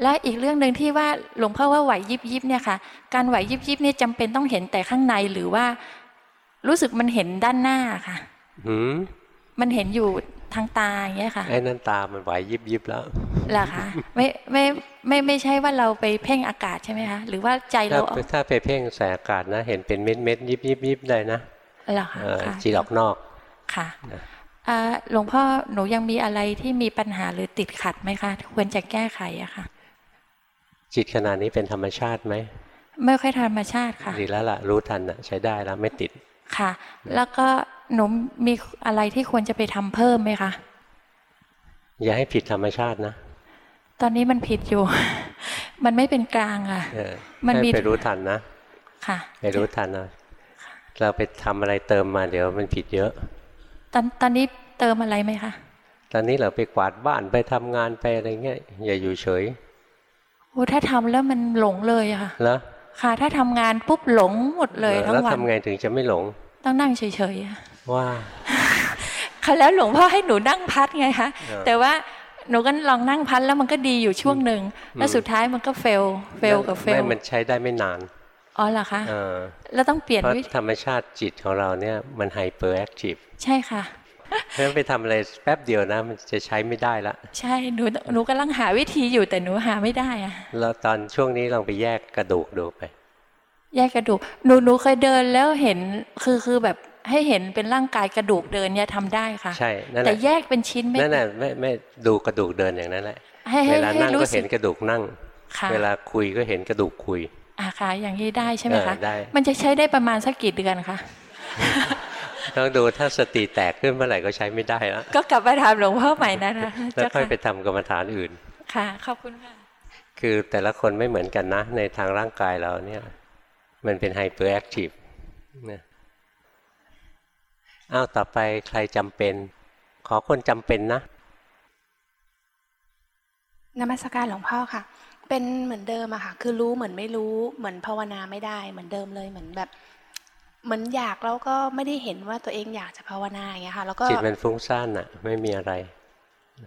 และอีกเรื่องหนึ่งที่ว่าหลวงพ่อว่าไหวยิบยิบเนี่ยค่ะ การไหวยิบยิบเนี่ยจำเป็นต้องเห็นแต่ข้างในหรือว่า รู้สึกมันเห็นด้านหน้าค่ะหืม มันเห็นอยู่ทางตาอย่างเงี้ยค่ะไอ้นั่นตามันไหวยิบยิบแล้วเหรอคะไม่ไม่ไม่ไม่ใช่ว่าเราไปเพ่งอากาศใช่ไหมคะหรือว่าใจเราถ้าไปเพ่งแสงอากาศนะ เห็นเป็นเม็ดเม็ดยิบยิบยิบได้นะเหรอคะจีออกนอกค่ะหลวงพ่อหนูยังมีอะไรที่มีปัญหาหรือติดขัดไหมคะควรจะแก้ไขอะค่ะ จิตขนาดนี้เป็นธรรมชาติไหมไม่ค่อยธรรมชาติค่ะดีแล้วล่ะรู้ทันอะใช้ได้แล้วไม่ติดค่ะ แล้วก็ หนูมีอะไรที่ควรจะไปทำเพิ่มไหมคะ อย่าให้ผิดธรรมชาตินะ ตอนนี้มันผิดอยู่ มันไม่เป็นกลางอะมันมีไปรู้ทันนะ ค่ะ ไปรู้ทันนะเราไปทำอะไรเติมมาเดี๋ยวมันผิดเยอะ ตอนตอนนี้เติมอะไรไหมคะ ตอนนี้เราไปกวาดบ้านไปทำงานไปอะไรเงี้ยอย่าอยู่เฉยโอ้ถ้าทำแล้วมันหลงเลยค่ะ แล้วค่ะ ถ้าทำงานปุ๊บหลงหมดเลยทั้งวันแล้วทำไงถึงจะไม่หลง ต้องนั่งเฉยๆว่าค่ะแล้วหลวงพ่อให้หนูนั่งพัดไงคะแต่ว่าหนูก็ลองนั่งพัดแล้วมันก็ดีอยู่ช่วงหนึ่งแล้วสุดท้ายมันก็ fail fail กับ fail ไม่มันใช้ได้ไม่นานอ๋อเหรอคะแล้วต้องเปลี่ยนวิธีธรรมชาติจิตของเราเนี่ยมัน hyperactive ใช่ค่ะเพราะไปทำอะไรแป๊บเดียวนะ มันจะใช้ไม่ได้ละใช่หนูหนูกำลังหาวิธีอยู่แต่หนูหาไม่ได้อะแล้วตอนช่วงนี้ลองไปแยกกระดูกดูไป แยกกระดูกหนูหนูเคยเดินแล้วเห็นคือคือแบบให้เห็นเป็นร่างกายกระดูกเดินเนี่ยทำได้ค่ะ ใช่นั่นแหละแต่แยกเป็นชิ้นไม่นั่นแหละไม่ไม่ดูกระดูกเดินอย่างนั้นแหละเวลานั่งก็เห็นกระดูกนั่ง เวลาคุยก็เห็นกระดูกคุยอ่าค่ะ อย่างนี้ได้ใช่ไหมคะได้มันจะใช้ได้ประมาณสักกี่เดือนคะต้องดูถ้าสติแตกขึ้นเมื่อไหร่ก็ใช้ไม่ได้แล้วก็กลับไปทำหลวงพ่อใหม่นะคะแล้วค่อยไปทำกรรมฐานอื่นค่ะขอบคุณค่ะคือแต่ละคนไม่เหมือนกันนะ ในทางร่างกายเราเนี่ย มันเป็น hyperactive นะอ้าวต่อไปใครจำเป็น ขอคนจำเป็นนะนมัสการหลวงพ่อค่ะ เป็นเหมือนเดิมอะค่ะ คือรู้เหมือนไม่รู้ เหมือนภาวนาไม่ได้เหมือนเดิมเลยเหมือนแบบเหมือนอยากแล้วก็ไม่ได้เห็นว่าตัวเองอยากจะภาวนาอย่างเงี้ยค่ะ แล้วก็จิตมันฟุ้งซ่านอะไม่มีอะไร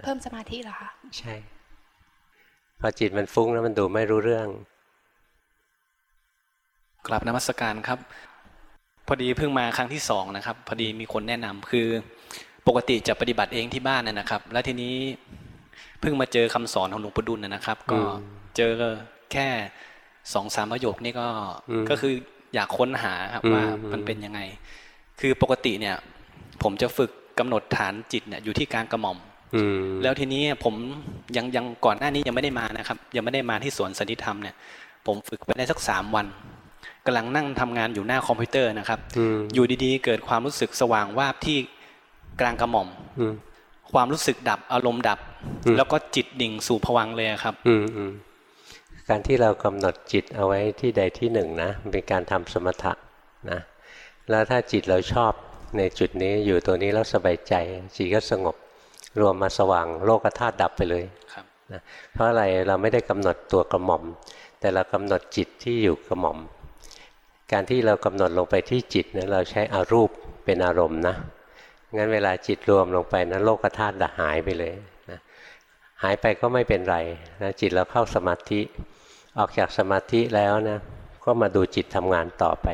เพิ่มสมาธิเหรอคะใช่ พอจิตมันฟุ้งแล้วมันดูไม่รู้เรื่อง กลับนมัสการครับ พอดีเพิ่งมาครั้งที่สองนะครับ พอดีมีคนแนะนำคือปกติจะปฏิบัติเองที่บ้านนะครับ แล้วทีนี้เพิ่งมาเจอคำสอนของหลวงปู่ดุลนะครับ ก็เจอแค่สองสามประโยคนี่ก็ก็คืออยากค้นหาครับว่ามันเป็นยังไง คือปกติเนี่ย ผมจะฝึกกำหนดฐานจิตเนี่ยอยู่ที่กลางกระหม่อมแล้วทีนี้ผมยังยังก่อนหน้านี้ยังไม่ได้มานะครับ ยังไม่ได้มาที่สวนสันติธรรมเนี่ย ผมฝึกไปได้สักสามวัน กำลังนั่งทำงานอยู่หน้าคอมพิวเตอร์นะครับ อยู่ดีๆ เกิดความรู้สึกสว่างวาบที่กลางกระหม่อมความรู้สึกดับอารมณ์ดับ แล้วก็จิตดิ่งสู่ผวังเลยครับการที่เรากำหนดจิตเอาไว้ที่ใดที่หนึ่งนะเป็นการทำสมถะนะแล้วถ้าจิตเราชอบในจุดนี้อยู่ตัวนี้แล้วสบายใจจิตก็สงบรวมมาสว่างโลกธาตุดับไปเลยนะเพราะอะไรเราไม่ได้กำหนดตัวกระหม่อม แต่เรากำหนดจิตที่อยู่กระหม่อม การที่เรากำหนดลงไปที่จิตนะเราใช้อารูปเป็นอารมณ์นะงั้นเวลาจิตรวมลงไปนะโลกธาตุหายไปเลยนะหายไปก็ไม่เป็นไรนะจิตเราเข้าสมาธิ ออกจากสมาธิแล้วนะก็มาดูจิตทำงานต่อไป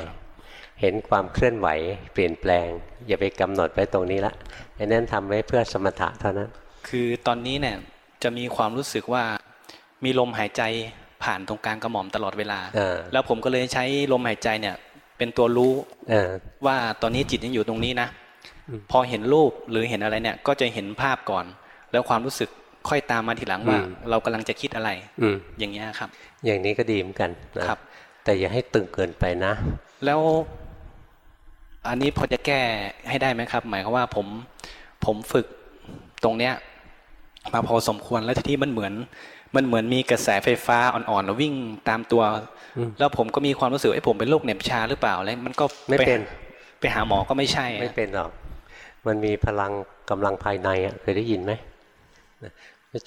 เห็นความเคลื่อนไหวเปลี่ยนแปลง อย่าไปกำหนดไว้ตรงนี้ละไอ้นั่นทำไว้เพื่อสมถะเท่านั้น คือตอนนี้เนี่ยจะมีความรู้สึกว่ามีลมหายใจ ผ่านตรงกลางกระหม่อมตลอดเวลาแล้วผมก็เลยใช้ลมหายใจเนี่ย เป็นตัวรู้ว่าตอนนี้จิตยังอยู่ตรงนี้นะพอเห็นรูปหรือเห็นอะไรเนี่ย ก็จะเห็นภาพก่อน แล้วความรู้สึกค่อยตามมาทีหลังว่า เรากำลังจะคิดอะไร อือย่างเงี้ยครับ อย่างนี้ก็ดีเหมือนกันนะครับ แต่อย่าให้ตึงเกินไปนะ แล้ว อันนี้พอจะแก้ให้ได้ไหมครับ หมายความว่าผมผมฝึกตรงเนี้ย มาพอสมควรแล้วทีนี้มันเหมือน มันเหมือนมีกระแสไฟฟ้าอ่อนๆวิ่งตามตัว แล้วผมก็มีความรู้สึกไอ้ผมเป็นโรคเหน็บชาหรือเปล่าอะไรมันก็ไม่เป็นไปหาหมอก็ไม่ใช่ ไม่เป็นหรอกมันมีพลังกำลังภายในอะเคยได้ยินไหม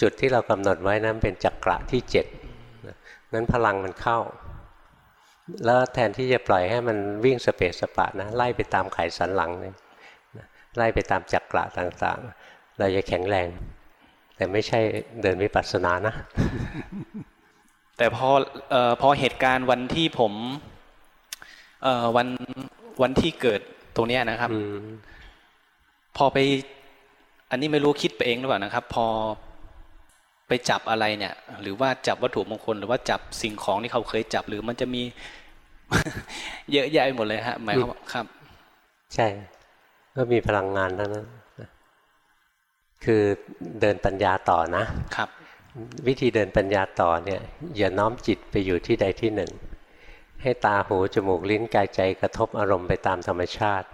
จุดที่เรากำหนดไว้นั้นเป็นจักระที่เจ็ดนั้นพลังมันเข้า แล้วแทนที่จะปล่อยให้มันวิ่งสเปสสปะนะไล่ไปตามไขสันหลังเลยไล่ไปตามจักระต่างๆ เราจะแข็งแรง แต่ไม่ใช่เดินวิปัสสนานะ แต่พออพอเหตุการณ์วันที่ผมวันวันที่เกิดตรงนี้นะครับพอไป อันนี้ไม่รู้คิดไปเองหรือเปล่านะครับ พอไปจับอะไรเนี่ย หรือว่าจับวัตถุมงคล หรือว่าจับสิ่งของที่เขาเคยจับ หรือมันจะมี เยอะแยะไปหมดเลยฮะหมายความครับ ใช่ ก็มีพลังงานทั้งนั้น คือเดินปัญญาต่อนะครับ วิธีเดินปัญญาต่อเนี่ยอย่าน้อมจิตไปอยู่ที่ใดที่หนึ่ง ให้ตาหูจมูกลิ้นกายใจกระทบอารมณ์ไปตามธรรมชาติ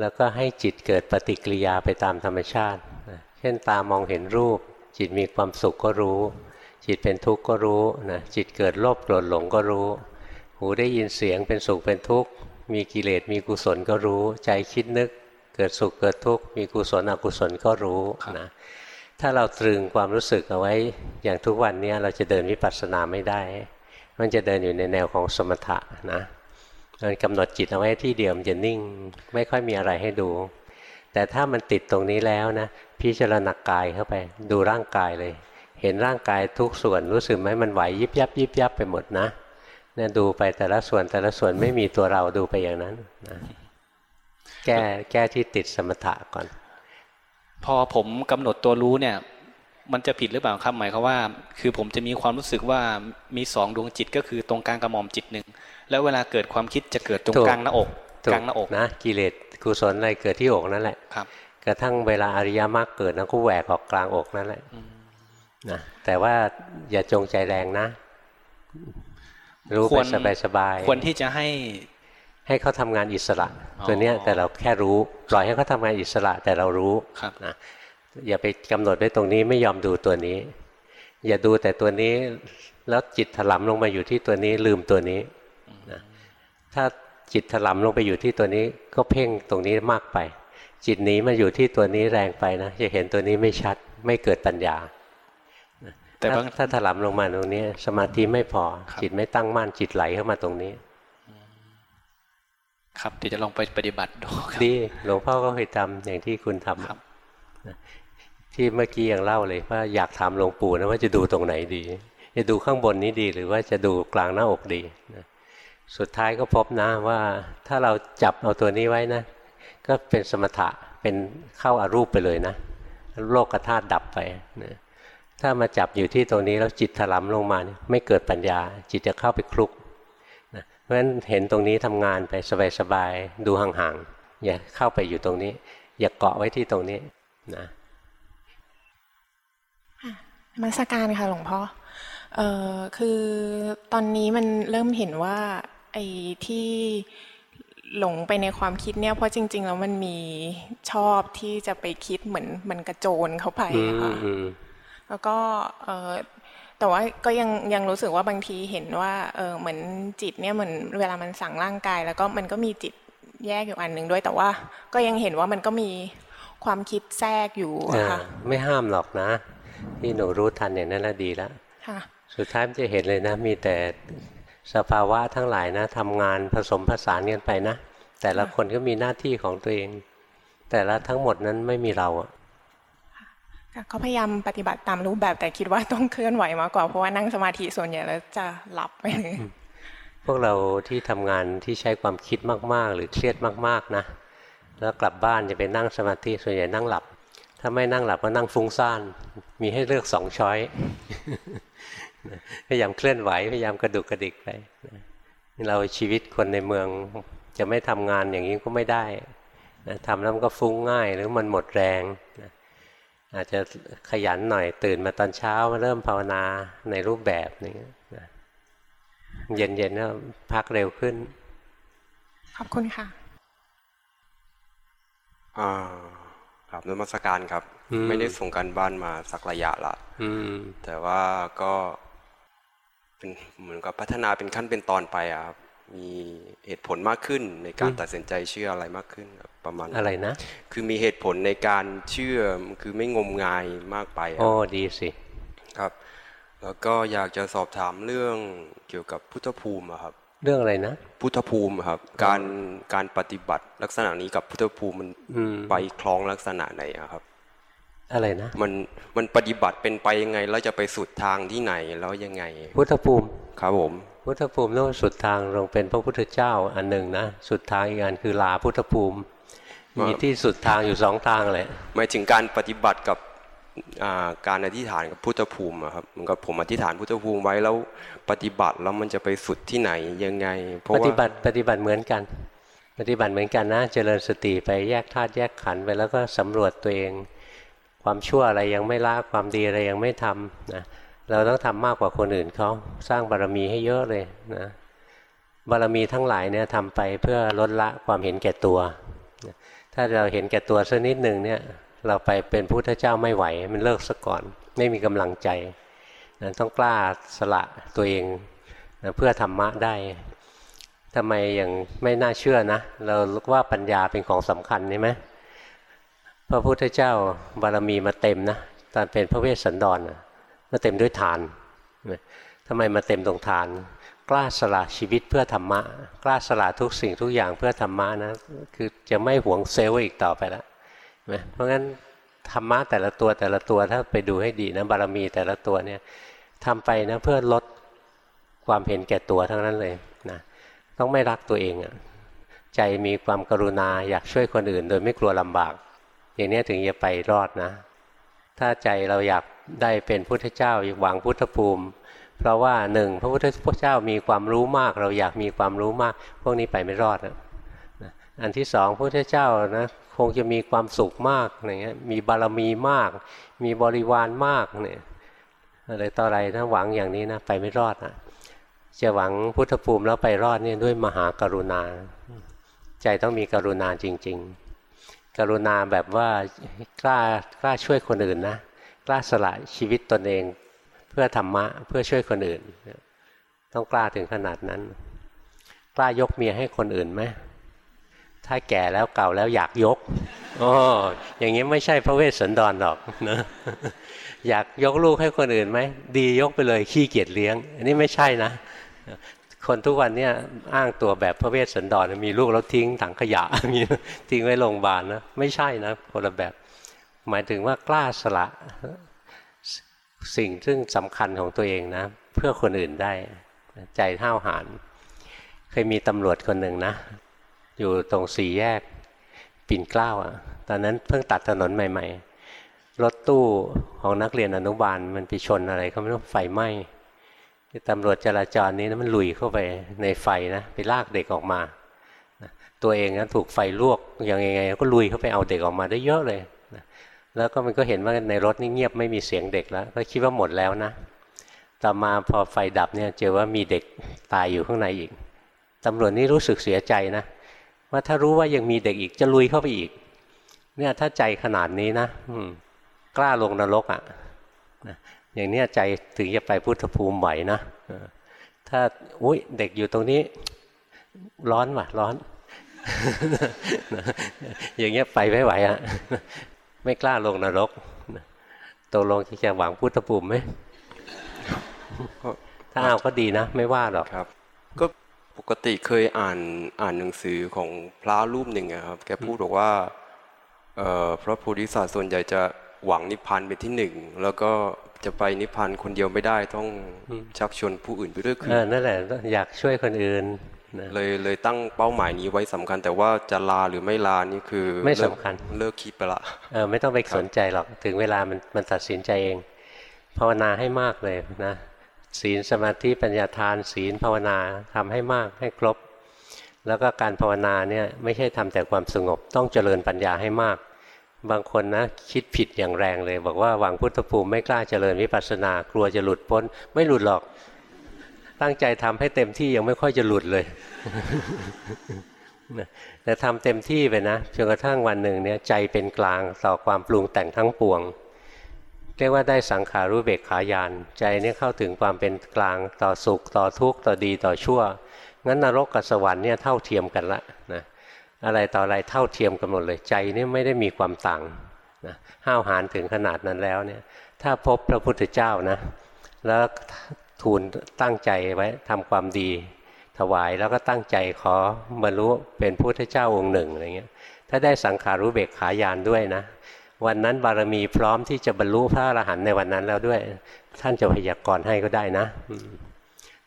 แล้วก็ให้จิตเกิดปฏิกิริยาไปตามธรรมชาติ เช่นตามองเห็นรูป จิตมีความสุขก็รู้ จิตเป็นทุกข์ก็รู้นะจิตเกิดโลภโกรธหลงก็รู้ หูได้ยินเสียงเป็นสุขเป็นทุกข์มีกิเลสมีกุศลก็รู้ ใจคิดนึก เกิดสุขเกิดทุกข์มีกุศลอกุศลก็รู้นะถ้าเราตรึงความรู้สึกเอาไว้อย่างทุกวันนี้เราจะเดินวิปัสสนาไม่ได้ มันจะเดินอยู่ในแนวของสมถะนะมันกำหนดจิตเอาไว้ที่เดียวมันจะนิ่ง ไม่ค่อยมีอะไรให้ดู แต่ถ้ามันติดตรงนี้แล้วนะ พิจารณากายเข้าไปดูร่างกายเลย เห็นร่างกายทุกส่วนรู้สึกไหมมันไหวยิบยับยิบยับไปหมดนะเนี่ยดูไปแต่ละส่วนแต่ละส่วนไม่มีตัวเราดูไปอย่างนั้นนะ แก้แก้ที่ติดสมถะก่อน พอผมกำหนดตัวรู้เนี่ย มันจะผิดหรือเปล่าครับหมายความว่า คือผมจะมีความรู้สึกว่ามีสองดวงจิตก็คือตรงกลางกระหม่อมจิตหนึ่งแล้วเวลาเกิดความคิดจะเกิดตรงกลางหน้าอกกลางหน้าอกนะกิเลสกุศลอะไรเกิดที่อกนั่นแหละครับ กระทั่งเวลาอริยมรรคเกิดนะก็แหวกออกกลางอกนั่นแหละนะแต่ว่าอย่าจงใจแรงนะ รู้ไปสบายสบายควรที่จะให้ ให้เขาทำงานอิสระ ตัวเนี้ยแต่เราแค่รู้ ปล่อยให้เขาทางานอิสระแต่เรารู้นะอย่าไปกำหนดไว้ตรงนี้ไม่ยอมดูตัวนี้ อย่าดูแต่ตัวนี้แล้วจิตถลำลงมาอยู่ที่ตัวนี้ลืมตัวนี้นะถ้าจิตถลำลงไปอยู่ที่ตัวนี้ก็เพ่งตรงนี้มากไป จิตหนีมาอยู่ที่ตัวนี้แรงไปนะจะเห็นตัวนี้ไม่ชัดไม่เกิดปัญญาแต่ถ้าถลำลงมาตรงนี้ สมาธิไม่พอ จิตไม่ตั้งมั่นจิตไหลเข้ามาตรงนี้ ครับเดี๋ยวจะลองไปปฏิบัติดูดีหลวงพ่อก็เคยทำอย่างที่คุณทำที่เมื่อกี้ยังเล่าเลยว่าอยากถามหลวงปู่นะว่าจะดูตรงไหนดี จะดูข้างบนนี้ดีหรือว่าจะดูกลางหน้าอกดีสุดท้ายก็พบนะว่าถ้าเราจับเอาตัวนี้ไว้นะ ก็เป็นสมถะเป็นเข้าอารูปไปเลยนะ โลกธาตุดับไปนะถ้ามาจับอยู่ที่ตรงนี้แล้วจิตถลำลงมาไม่เกิดปัญญา จิตจะเข้าไปคลุกนะ เพราะฉะนั้นเห็นตรงนี้ทำงานไปสบายๆดูห่างๆ อย่าเข้าไปอยู่ตรงนี้ อย่าเกาะไว้ที่ตรงนี้นะมาสการค่ะหลวงพ่อเอ่อคือตอนนี้มันเริ่มเห็นว่าไอ้ที่หลงไปในความคิดเนี่ยเพราะจริง ๆ แล้วมันมีชอบที่จะไปคิดเหมือนมันกระโจนเข้าไปค่ะแล้วก็เออ แต่ว่าก็ยังยังรู้สึกว่าบางทีเห็นว่าเออเหมือนจิตเนี่ยเหมือนเวลามันสั่งร่างกาย แล้วก็มันก็มีจิตแยกอยู่อันหนึ่งด้วย แต่ว่าก็ยังเห็นว่ามันก็มีความคิดแทรกอยู่ค่ะไม่ห้ามหรอกนะ ที่หนูรู้ทันอย่างนั้นแล้วดีแล้วสุดท้ายมันจะเห็นเลยนะ มีแต่สภาวะทั้งหลายนะทำงานผสมผสานกันไปนะ แต่ละคนก็มีหน้าที่ของตัวเอง แต่ละทั้งหมดนั้นไม่มีเราอะ ก็พยายามปฏิบัติตามรูปแบบแต่คิดว่าต้องเคลื่อนไหวมากกว่าเพราะว่านั่งสมาธิส่วนใหญ่แล้วจะหลับไปเลยพวกเราที่ทำงานที่ใช้ความคิดมาก ๆ หรือเครียดมากๆนะแล้วกลับบ้านจะไปนั่งสมาธิส่วนใหญ่นั่งหลับ ถ้าไม่นั่งหลับก็นั่งฟุ้งซ่านมีให้เลือกสองช้อยพยายามเคลื่อนไหวพยายามกระดุกกระดิกไปเราชีวิตคนในเมืองจะไม่ทำงานอย่างนี้ก็ไม่ได้นะทำแล้วมันก็ฟุ้งง่ายหรือมันหมดแรงนะ อาจจะขยันหน่อยตื่นมาตอนเช้ามาเริ่มภาวนาในรูปแบบนี้นะเย็นๆก็พักเร็วขึ้น ขอบคุณค่ะอ่าครับนมัสการครับ ไม่ได้ส่งการบ้านมาสักระยะละแต่ว่าก็เป็นเหมือนกับพัฒนาเป็นขั้นเป็นตอนไปครับ มีเหตุผลมากขึ้นในการตัดสินใจเชื่ออะไรมากขึ้นประมาณอะไรนะ คือมีเหตุผลในการเชื่อคือไม่งมงายมากไปโอ้ดีสิครับ แล้วก็อยากจะสอบถามเรื่องเกี่ยวกับพุทธภูมิครับ เรื่องอะไรนะ พุทธภูมิครับ การการปฏิบัติลักษณะนี้กับพุทธภูมิมันไปคล้องลักษณะไหนครับ อะไรนะ มันมันปฏิบัติเป็นไปยังไง แล้วจะไปสุดทางที่ไหนแล้วยังไง พุทธภูมิครับผมพุทธภูมิต้องสุดทางลงเป็นพระพุทธเจ้าอันหนึ่งนะสุดทางอีกอันคือลาพุทธภูมิมีที่สุดทางอยู่สองทางเลยหมายถึงการปฏิบัติกับการอธิษฐานกับพุทธภูมิครับเหมือนกับผมอธิษฐานพุทธภูมิไว้แล้วปฏิบัติแล้วมันจะไปสุดที่ไหนยังไงปฏิบัติปฏิบัติเหมือนกัน ปฏิบัติเหมือนกันนะเจริญสติไปแยกธาตุแยกขันธ์ไปแล้วก็สำรวจตัวเอง ความชั่วอะไรยังไม่ละความดีอะไรยังไม่ทำนะเราต้องทำมากกว่าคนอื่นเขาสร้างบารมีให้เยอะเลยนะบารมีทั้งหลายเนี่ยทำไปเพื่อลดละความเห็นแก่ตัว ถ้าเราเห็นแก่ตัวสักนิดหนึ่งเนี่ยเราไปเป็นพุทธเจ้าไม่ไหว มันเลิกซะก่อน ไม่มีกำลังใจนะต้องกล้าสละตัวเองนะเพื่อธรรมะได้ทำไมอย่างไม่น่าเชื่อนะ เราว่าปัญญาเป็นของสำคัญใช่ไหม พระพุทธเจ้าบารมีมาเต็มนะตอนเป็นพระเวสสันดรนะมาเต็มด้วยทานทำไมมาเต็มตรงทาน กล้าสละชีวิตเพื่อธรรมะ กล้าสละทุกสิ่งทุกอย่างเพื่อธรรมะนะคือจะไม่หวงเซลล์อีกต่อไปแล้วเพราะงั้นธรรมะแต่ละตัวแต่ละตัวถ้าไปดูให้ดีนะบารมีแต่ละตัวเนี่ยทำไปนะเพื่อลดความเห็นแก่ตัวทั้งนั้นเลยนะต้องไม่รักตัวเองอะใจมีความกรุณาอยากช่วยคนอื่น โดยไม่กลัวลำบาก อย่างนี้ถึงจะไปรอดนะ ถ้าใจเราอยากได้เป็นพุทธเจ้าอยากหวังพุทธภูมิ เพราะว่าหนึ่งพระพุทธเจ้ามีความรู้มาก เราอยากมีความรู้มาก พวกนี้ไปไม่รอดนะอันที่สองพระพุทธเจ้านะคงจะมีความสุขมากอะไรเงี้ยมีบารมีมาก มีบริวารมากเนี่ยอะไรต่ออะไรถ้าหวังอย่างนี้นะไปไม่รอดนะจะหวังพุทธภูมิแล้วไปรอดเนี่ยด้วยมหากรุณา ใจต้องมีกรุณาจริง ๆ กรุณาแบบว่ากล้ากล้าช่วยคนอื่นนะกล้าสละชีวิตตนเองเพื่อธรรมะเพื่อช่วยคนอื่น ต้องกล้าถึงขนาดนั้น กล้ายกเมียให้คนอื่นไหมถ้าแก่แล้วเก่าแล้วอยากยกอ๋ออย่างนี้ไม่ใช่พระเวสสันดรหรอกนะอยากยกลูกให้คนอื่นไหมดียกไปเลยขี้เกียจเลี้ยง อันนี้ไม่ใช่นะ คนทุกวันเนี่ยอ้างตัวแบบพระเวสสันดรมีลูกแล้วทิ้งถังขยะมีทิ้งไว้โรงพยาบาลนะไม่ใช่นะคนละแบบ หมายถึงว่ากล้าสละสิ่งซึ่งสำคัญของตัวเองนะ เพื่อคนอื่นได้ใจเท่าหานเคยมีตำรวจคนหนึ่งนะ อยู่ตรงสี่แยกปิ่นเกล้าอะ ตอนนั้นเพิ่งตัดถนนใหม่ ๆ รถตู้ของนักเรียนอนุบาลมันไปชนอะไรเขาไม่รู้ไฟไหม้ ตำรวจจราจรนี้นะมันลุยเข้าไปในไฟนะไปลากเด็กออกมา ตัวเองนะถูกไฟลวกอยังไงก็ลุยเข้าไปเอาเด็กออกมาได้เยอะเลยแล้วก็มันก็เห็นว่าในรถนี่เงียบไม่มีเสียงเด็กแล้วก็คิดว่าหมดแล้วนะ ต่อมาพอไฟดับเนี่ยเจอว่ามีเด็กตายอยู่ข้างในอีกตำรวจนี่รู้สึกเสียใจนะ ว่าถ้ารู้ว่ายังมีเด็กอีกจะลุยเข้าไปอีก เนี่ยถ้าใจขนาดนี้นะกล้าลงนรกอะ่ะ อย่างนี้ใจถึงจะไปพุทธภูมิไหวนะถ้าอุ้ยเด็กอยู่ตรงนี้ ร้อนว่ะร้อน อย่างเงี้ยไปไม่ไหวอะ่ะไม่กล้าลงนรกตกลงที่จะหวังพุทธภูมิไหมถ้าเอาก็ดีนะ ไม่ว่าหรอกครับ ก็ปกติเคยอ่านอ่านหนังสือของพระรูปหนึ่งครับ แกพูดบอกว่าพระโพธิสัตว์ส่วนใหญ่จะ หวังนิพพานเป็นที่หนึ่งแล้วก็จะไปนิพพานคนเดียวไม่ได้ต้องชักชวนผู้อื่นไปด้วยคือนั่นแหละอยากช่วยคนอื่นเลยเลยตั้งเป้าหมายนี้ไว้สำคัญ แต่ว่าจะลาหรือไม่ลานี่คือไม่สำคัญเลิกคิดไปละเออไม่ต้องไปสนใจหรอกถึงเวลามันมันตัดสินใจเองภาวนาให้มากเลยนะศีลสมาธิปัญญาทานศีลภาวนาทำให้มากให้ครบ แล้วก็การภาวนาเนี่ยไม่ใช่ทำแต่ความสงบ ต้องเจริญปัญญาให้มาก บางคนนะคิดผิดอย่างแรงเลย บอกว่าหวังพุทธภูมิไม่กล้าเจริญวิปัสสนากลัวจะหลุดพ้น ไม่หลุดหรอก ตั้งใจทำให้เต็มที่ยังไม่ค่อยจะหลุดเลยแต่ทำเต็มที่ไปนะจนกระทั่งวันหนึ่งเนี่ยใจเป็นกลางต่อความปรุงแต่งทั้งปวง เรียกว่าได้สังขารู้เบกขายาน ใจเนี่ยเข้าถึงความเป็นกลางต่อสุขต่อทุกข์ต่อดีต่อชั่ว งั้นนรกกับสวรรค์เนี่ยเท่าเทียมกันละนะ อะไรต่ออะไรเท่าเทียมกันหมดเลยใจนี่ไม่ได้มีความต่างนะห้าวหาญถึงขนาดนั้นแล้วเนี่ยถ้าพบพระพุทธเจ้านะแล้วทูลตั้งใจไว้ทำความดี ถวายแล้วก็ตั้งใจขอบรรลุเป็นพุทธเจ้าองค์หนึ่งอะไรเงี้ยถ้าได้สังขารู้เบกขายานด้วยนะ วันนั้นบารมีพร้อมที่จะบรรลุพระอรหันต์ในวันนั้นแล้วด้วย ท่านจะพยากรณ์ให้ก็ได้นะ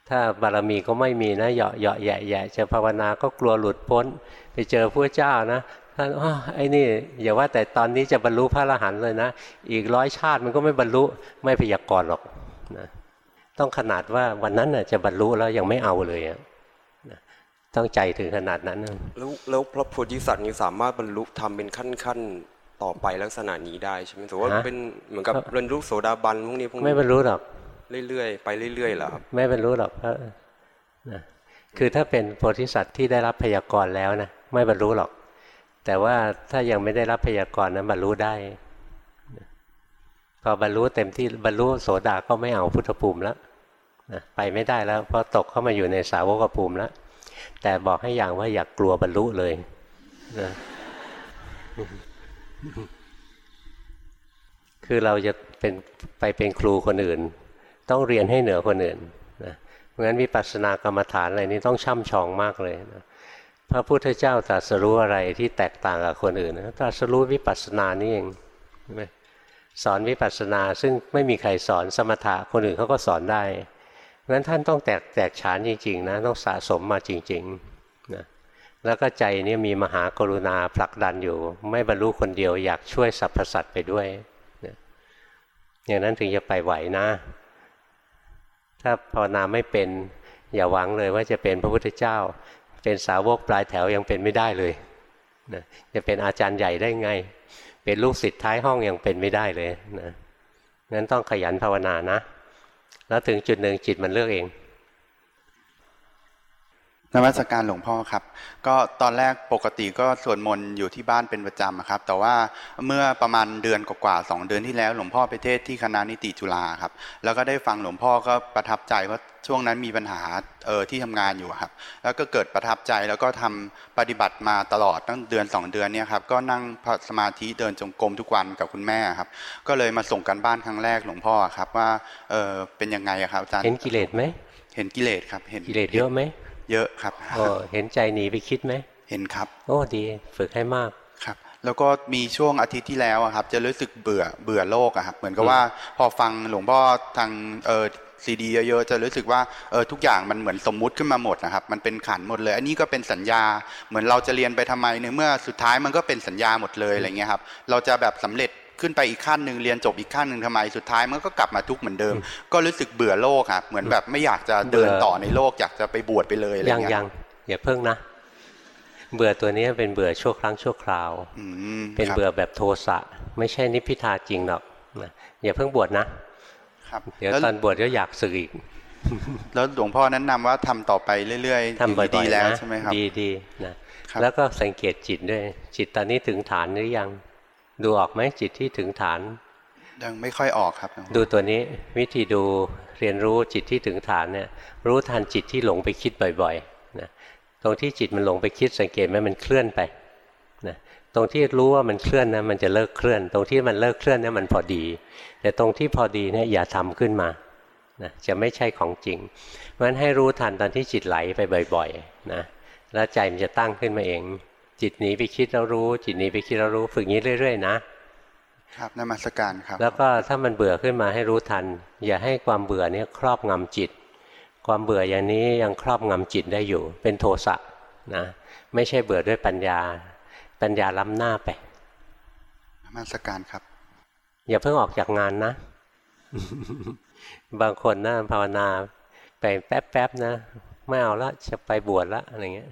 ถ้าบารมีก็ไม่มีนะเหยาะเหยาะแยะแยะจะภาวนาก็กลัวหลุดพ้น ไปเจอพระเจ้านะท่านอ๋อไอ้นี่อย่าว่าแต่ตอนนี้จะบรรลุพระอรหันต์เลยนะ อีกร้อยชาติมันก็ไม่บรรลุไม่พยากรณ์หรอกนะต้องขนาดว่าวันนั้นน่ะจะบรรลุแล้วยังไม่เอาเลยอะต้องใจถึงขนาดนั้นแล้วแล้วพระโพธิสัตว์นี่สามารถบรรลุทำเป็นขั้นขั้นต่อไปลักษณะนี้ได้ใช่ไหมถือว่าเป็นเหมือนกับเรียนรู้โสดาบันพวกนี้พวกนี้ไม่บรรลุหรอก เรื่อยๆไปเรื่อยๆเหรอครับไม่บรรลุหรอกนะคือถ้าเป็นโพธิสัตว์ที่ได้รับพยากรณ์แล้วนะไม่บรรลุหรอก แต่ว่าถ้ายังไม่ได้รับพยากรณ์นั้นบรรลุได้พอบรรลุเต็มที่บรรลุโสดาก็ไม่เอาพุทธภูมิแล้วนะไปไม่ได้แล้วเพราะตกเข้ามาอยู่ในสาวกภูมิแล้วแต่บอกให้อย่างว่าอยากกลัวบรรลุเลยนะคือเราจะเป็นไปเป็นครูคนอื่น ต้องเรียนให้เหนือคนอื่นนะเพราะฉะนั้นวิปัสสนากรรมฐานอะไรนี้ต้องช่ำชองมากเลยนะพระพุทธเจ้าตรัสรู้อะไรที่แตกต่างกับคนอื่นนะตรัสรู้วิปัสสนานี่เองสอนวิปัสสนาซึ่งไม่มีใครสอนสมถะคนอื่นเขาก็สอนได้เพราะฉะนั้นท่านต้องแตกแตกฉานจริงๆนะต้องสะสมมาจริงๆนะแล้วก็ใจนี่มีมหากรุณาผลักดันอยู่ ไม่บรรลุคนเดียวอยากช่วยสรรพสัตว์ไปด้วยนะอย่างนั้นถึงจะไปไหวนะ ถ้าภาวนาไม่เป็นอย่าหวังเลยว่าจะเป็นพระพุทธเจ้า เป็นสาวกปลายแถวยังเป็นไม่ได้เลยนะจะเป็นอาจารย์ใหญ่ได้ไง เป็นลูกศิษย์ท้ายห้องยังเป็นไม่ได้เลยนะงั้นต้องขยันภาวนานะ แล้วถึงจุดหนึ่งจิตมันเลือกเอง นวัตการหลวงพ่อครับ ก็ตอนแรกปกติก็สวดมนต์อยู่ที่บ้านเป็นประจำครับ แต่ว่าเมื่อประมาณเดือนกว่าๆสองเดือนที่แล้ว หลวงพ่อไปเทศที่คณะนิติจุฬาครับ แล้วก็ได้ฟังหลวงพ่อก็ประทับใจว่าช่วงนั้นมีปัญหาเออที่ทำงานอยู่ครับ แล้วก็เกิดประทับใจแล้วก็ทำปฏิบัติมาตลอดตั้งเดือนสองเดือนเนี่ยครับก็นั่งสมาธิเดินจงกรมทุกวันกับคุณแม่ครับ ก็เลยมาส่งกันบ้านครั้งแรกหลวงพ่อครับว่าเออเป็นยังไงครับอาจารย์เห็นกิเลสไหมเห็นกิเลสครับเห็นกิเลสเยอะไหม เยอะครับโอ้เห็นใจหนีไปคิดไหมเห็นครับ โอ้ดี ฝึกให้มากครับแล้วก็มีช่วงอาทิตย์ที่แล้วครับ จะรู้สึกเบื่อเบื่อโลกอะครับเหมือนกับว่าพอฟังหลวงพ่อทางเออซีดีเยอะๆจะรู้สึกว่าเออทุกอย่างมันเหมือนสมมุติขึ้นมาหมดนะครับ มันเป็นขันหมดเลย อันนี้ก็เป็นสัญญาเหมือนเราจะเรียนไปทำไมในเมื่อสุดท้ายมันก็เป็นสัญญาหมดเลยอะไรเงี้ยครับ เราจะแบบสำเร็จ ขึ้นไปอีกขั้นหนึ่งเรียนจบอีกขั้นหนึ่งทำไมสุดท้ายมันก็กลับมาทุกเหมือนเดิม ก็รู้สึกเบื่อโลกครับเหมือนแบบไม่อยากจะเดินต่อในโลกอยากจะไปบวชไปเลยอะไรเงี้ยยังอย่าเพิ่งนะ เบื่อตัวนี้เป็นเบื่อชั่วครั้งชั่วคราวเป็นเบื่อแบบโทสะไม่ใช่นิพพิทาจริงหรอกนะอย่าเพิ่งบวชนะครับเดี๋ยวตอนบวชก็อยากสึกอีกแล้วหลวงพ่อแนะนำว่าทำต่อไปเรื่อยๆทำบ่อยๆแล้วใช่ไหมครับดีดีนะแล้วก็สังเกตจิตด้วย จิตตอนนี้ถึงฐานหรือยัง ดูออกไหมจิตที่ถึงฐาน ยังไม่ค่อยออกครับ ดูตัวนี้วิธีดูเรียนรู้จิตที่ถึงฐานเนี่ยรู้ทันจิตที่หลงไปคิดบ่อยๆนะตรงที่จิตมันหลงไปคิดสังเกตไหมมันเคลื่อนไปนะตรงที่รู้ว่ามันเคลื่อนนะมันจะเลิกเคลื่อน ตรงที่มันเลิกเคลื่อนเนี่ยมันพอดี แต่ตรงที่พอดีเนี่ยอย่าทำขึ้นมานะจะไม่ใช่ของจริงเพราะฉะนั้นให้รู้ทันตอนที่จิตไหลไปบ่อยๆนะแล้วใจมันจะตั้งขึ้นมาเอง จิตหนีไปคิดแล้วรู้ จิตหนีไปคิดแล้วรู้ฝึกงี้เรื่อยๆ นะครับนมัสการครับ แล้วก็ถ้ามันเบื่อขึ้นมาให้รู้ทัน อย่าให้ความเบื่อนี้ครอบงำจิต ความเบื่ออย่างนี้ยังครอบงำจิตได้อยู่ เป็นโทสะนะไม่ใช่เบื่อด้วยปัญญา ปัญญาล้ำหน้าไปมาสการครับ อย่าเพิ่งออกจากงานนะ บางคนนะภาวนาไปแป๊บๆนะไม่เอาละจะไปบวชละอะไรเงี้ย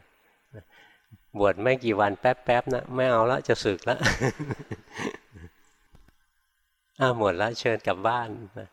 บวชไม่กี่วันแป๊บๆนะไม่เอาละจะสึกละอ้าหมดละเชิญกลับบ้านนะ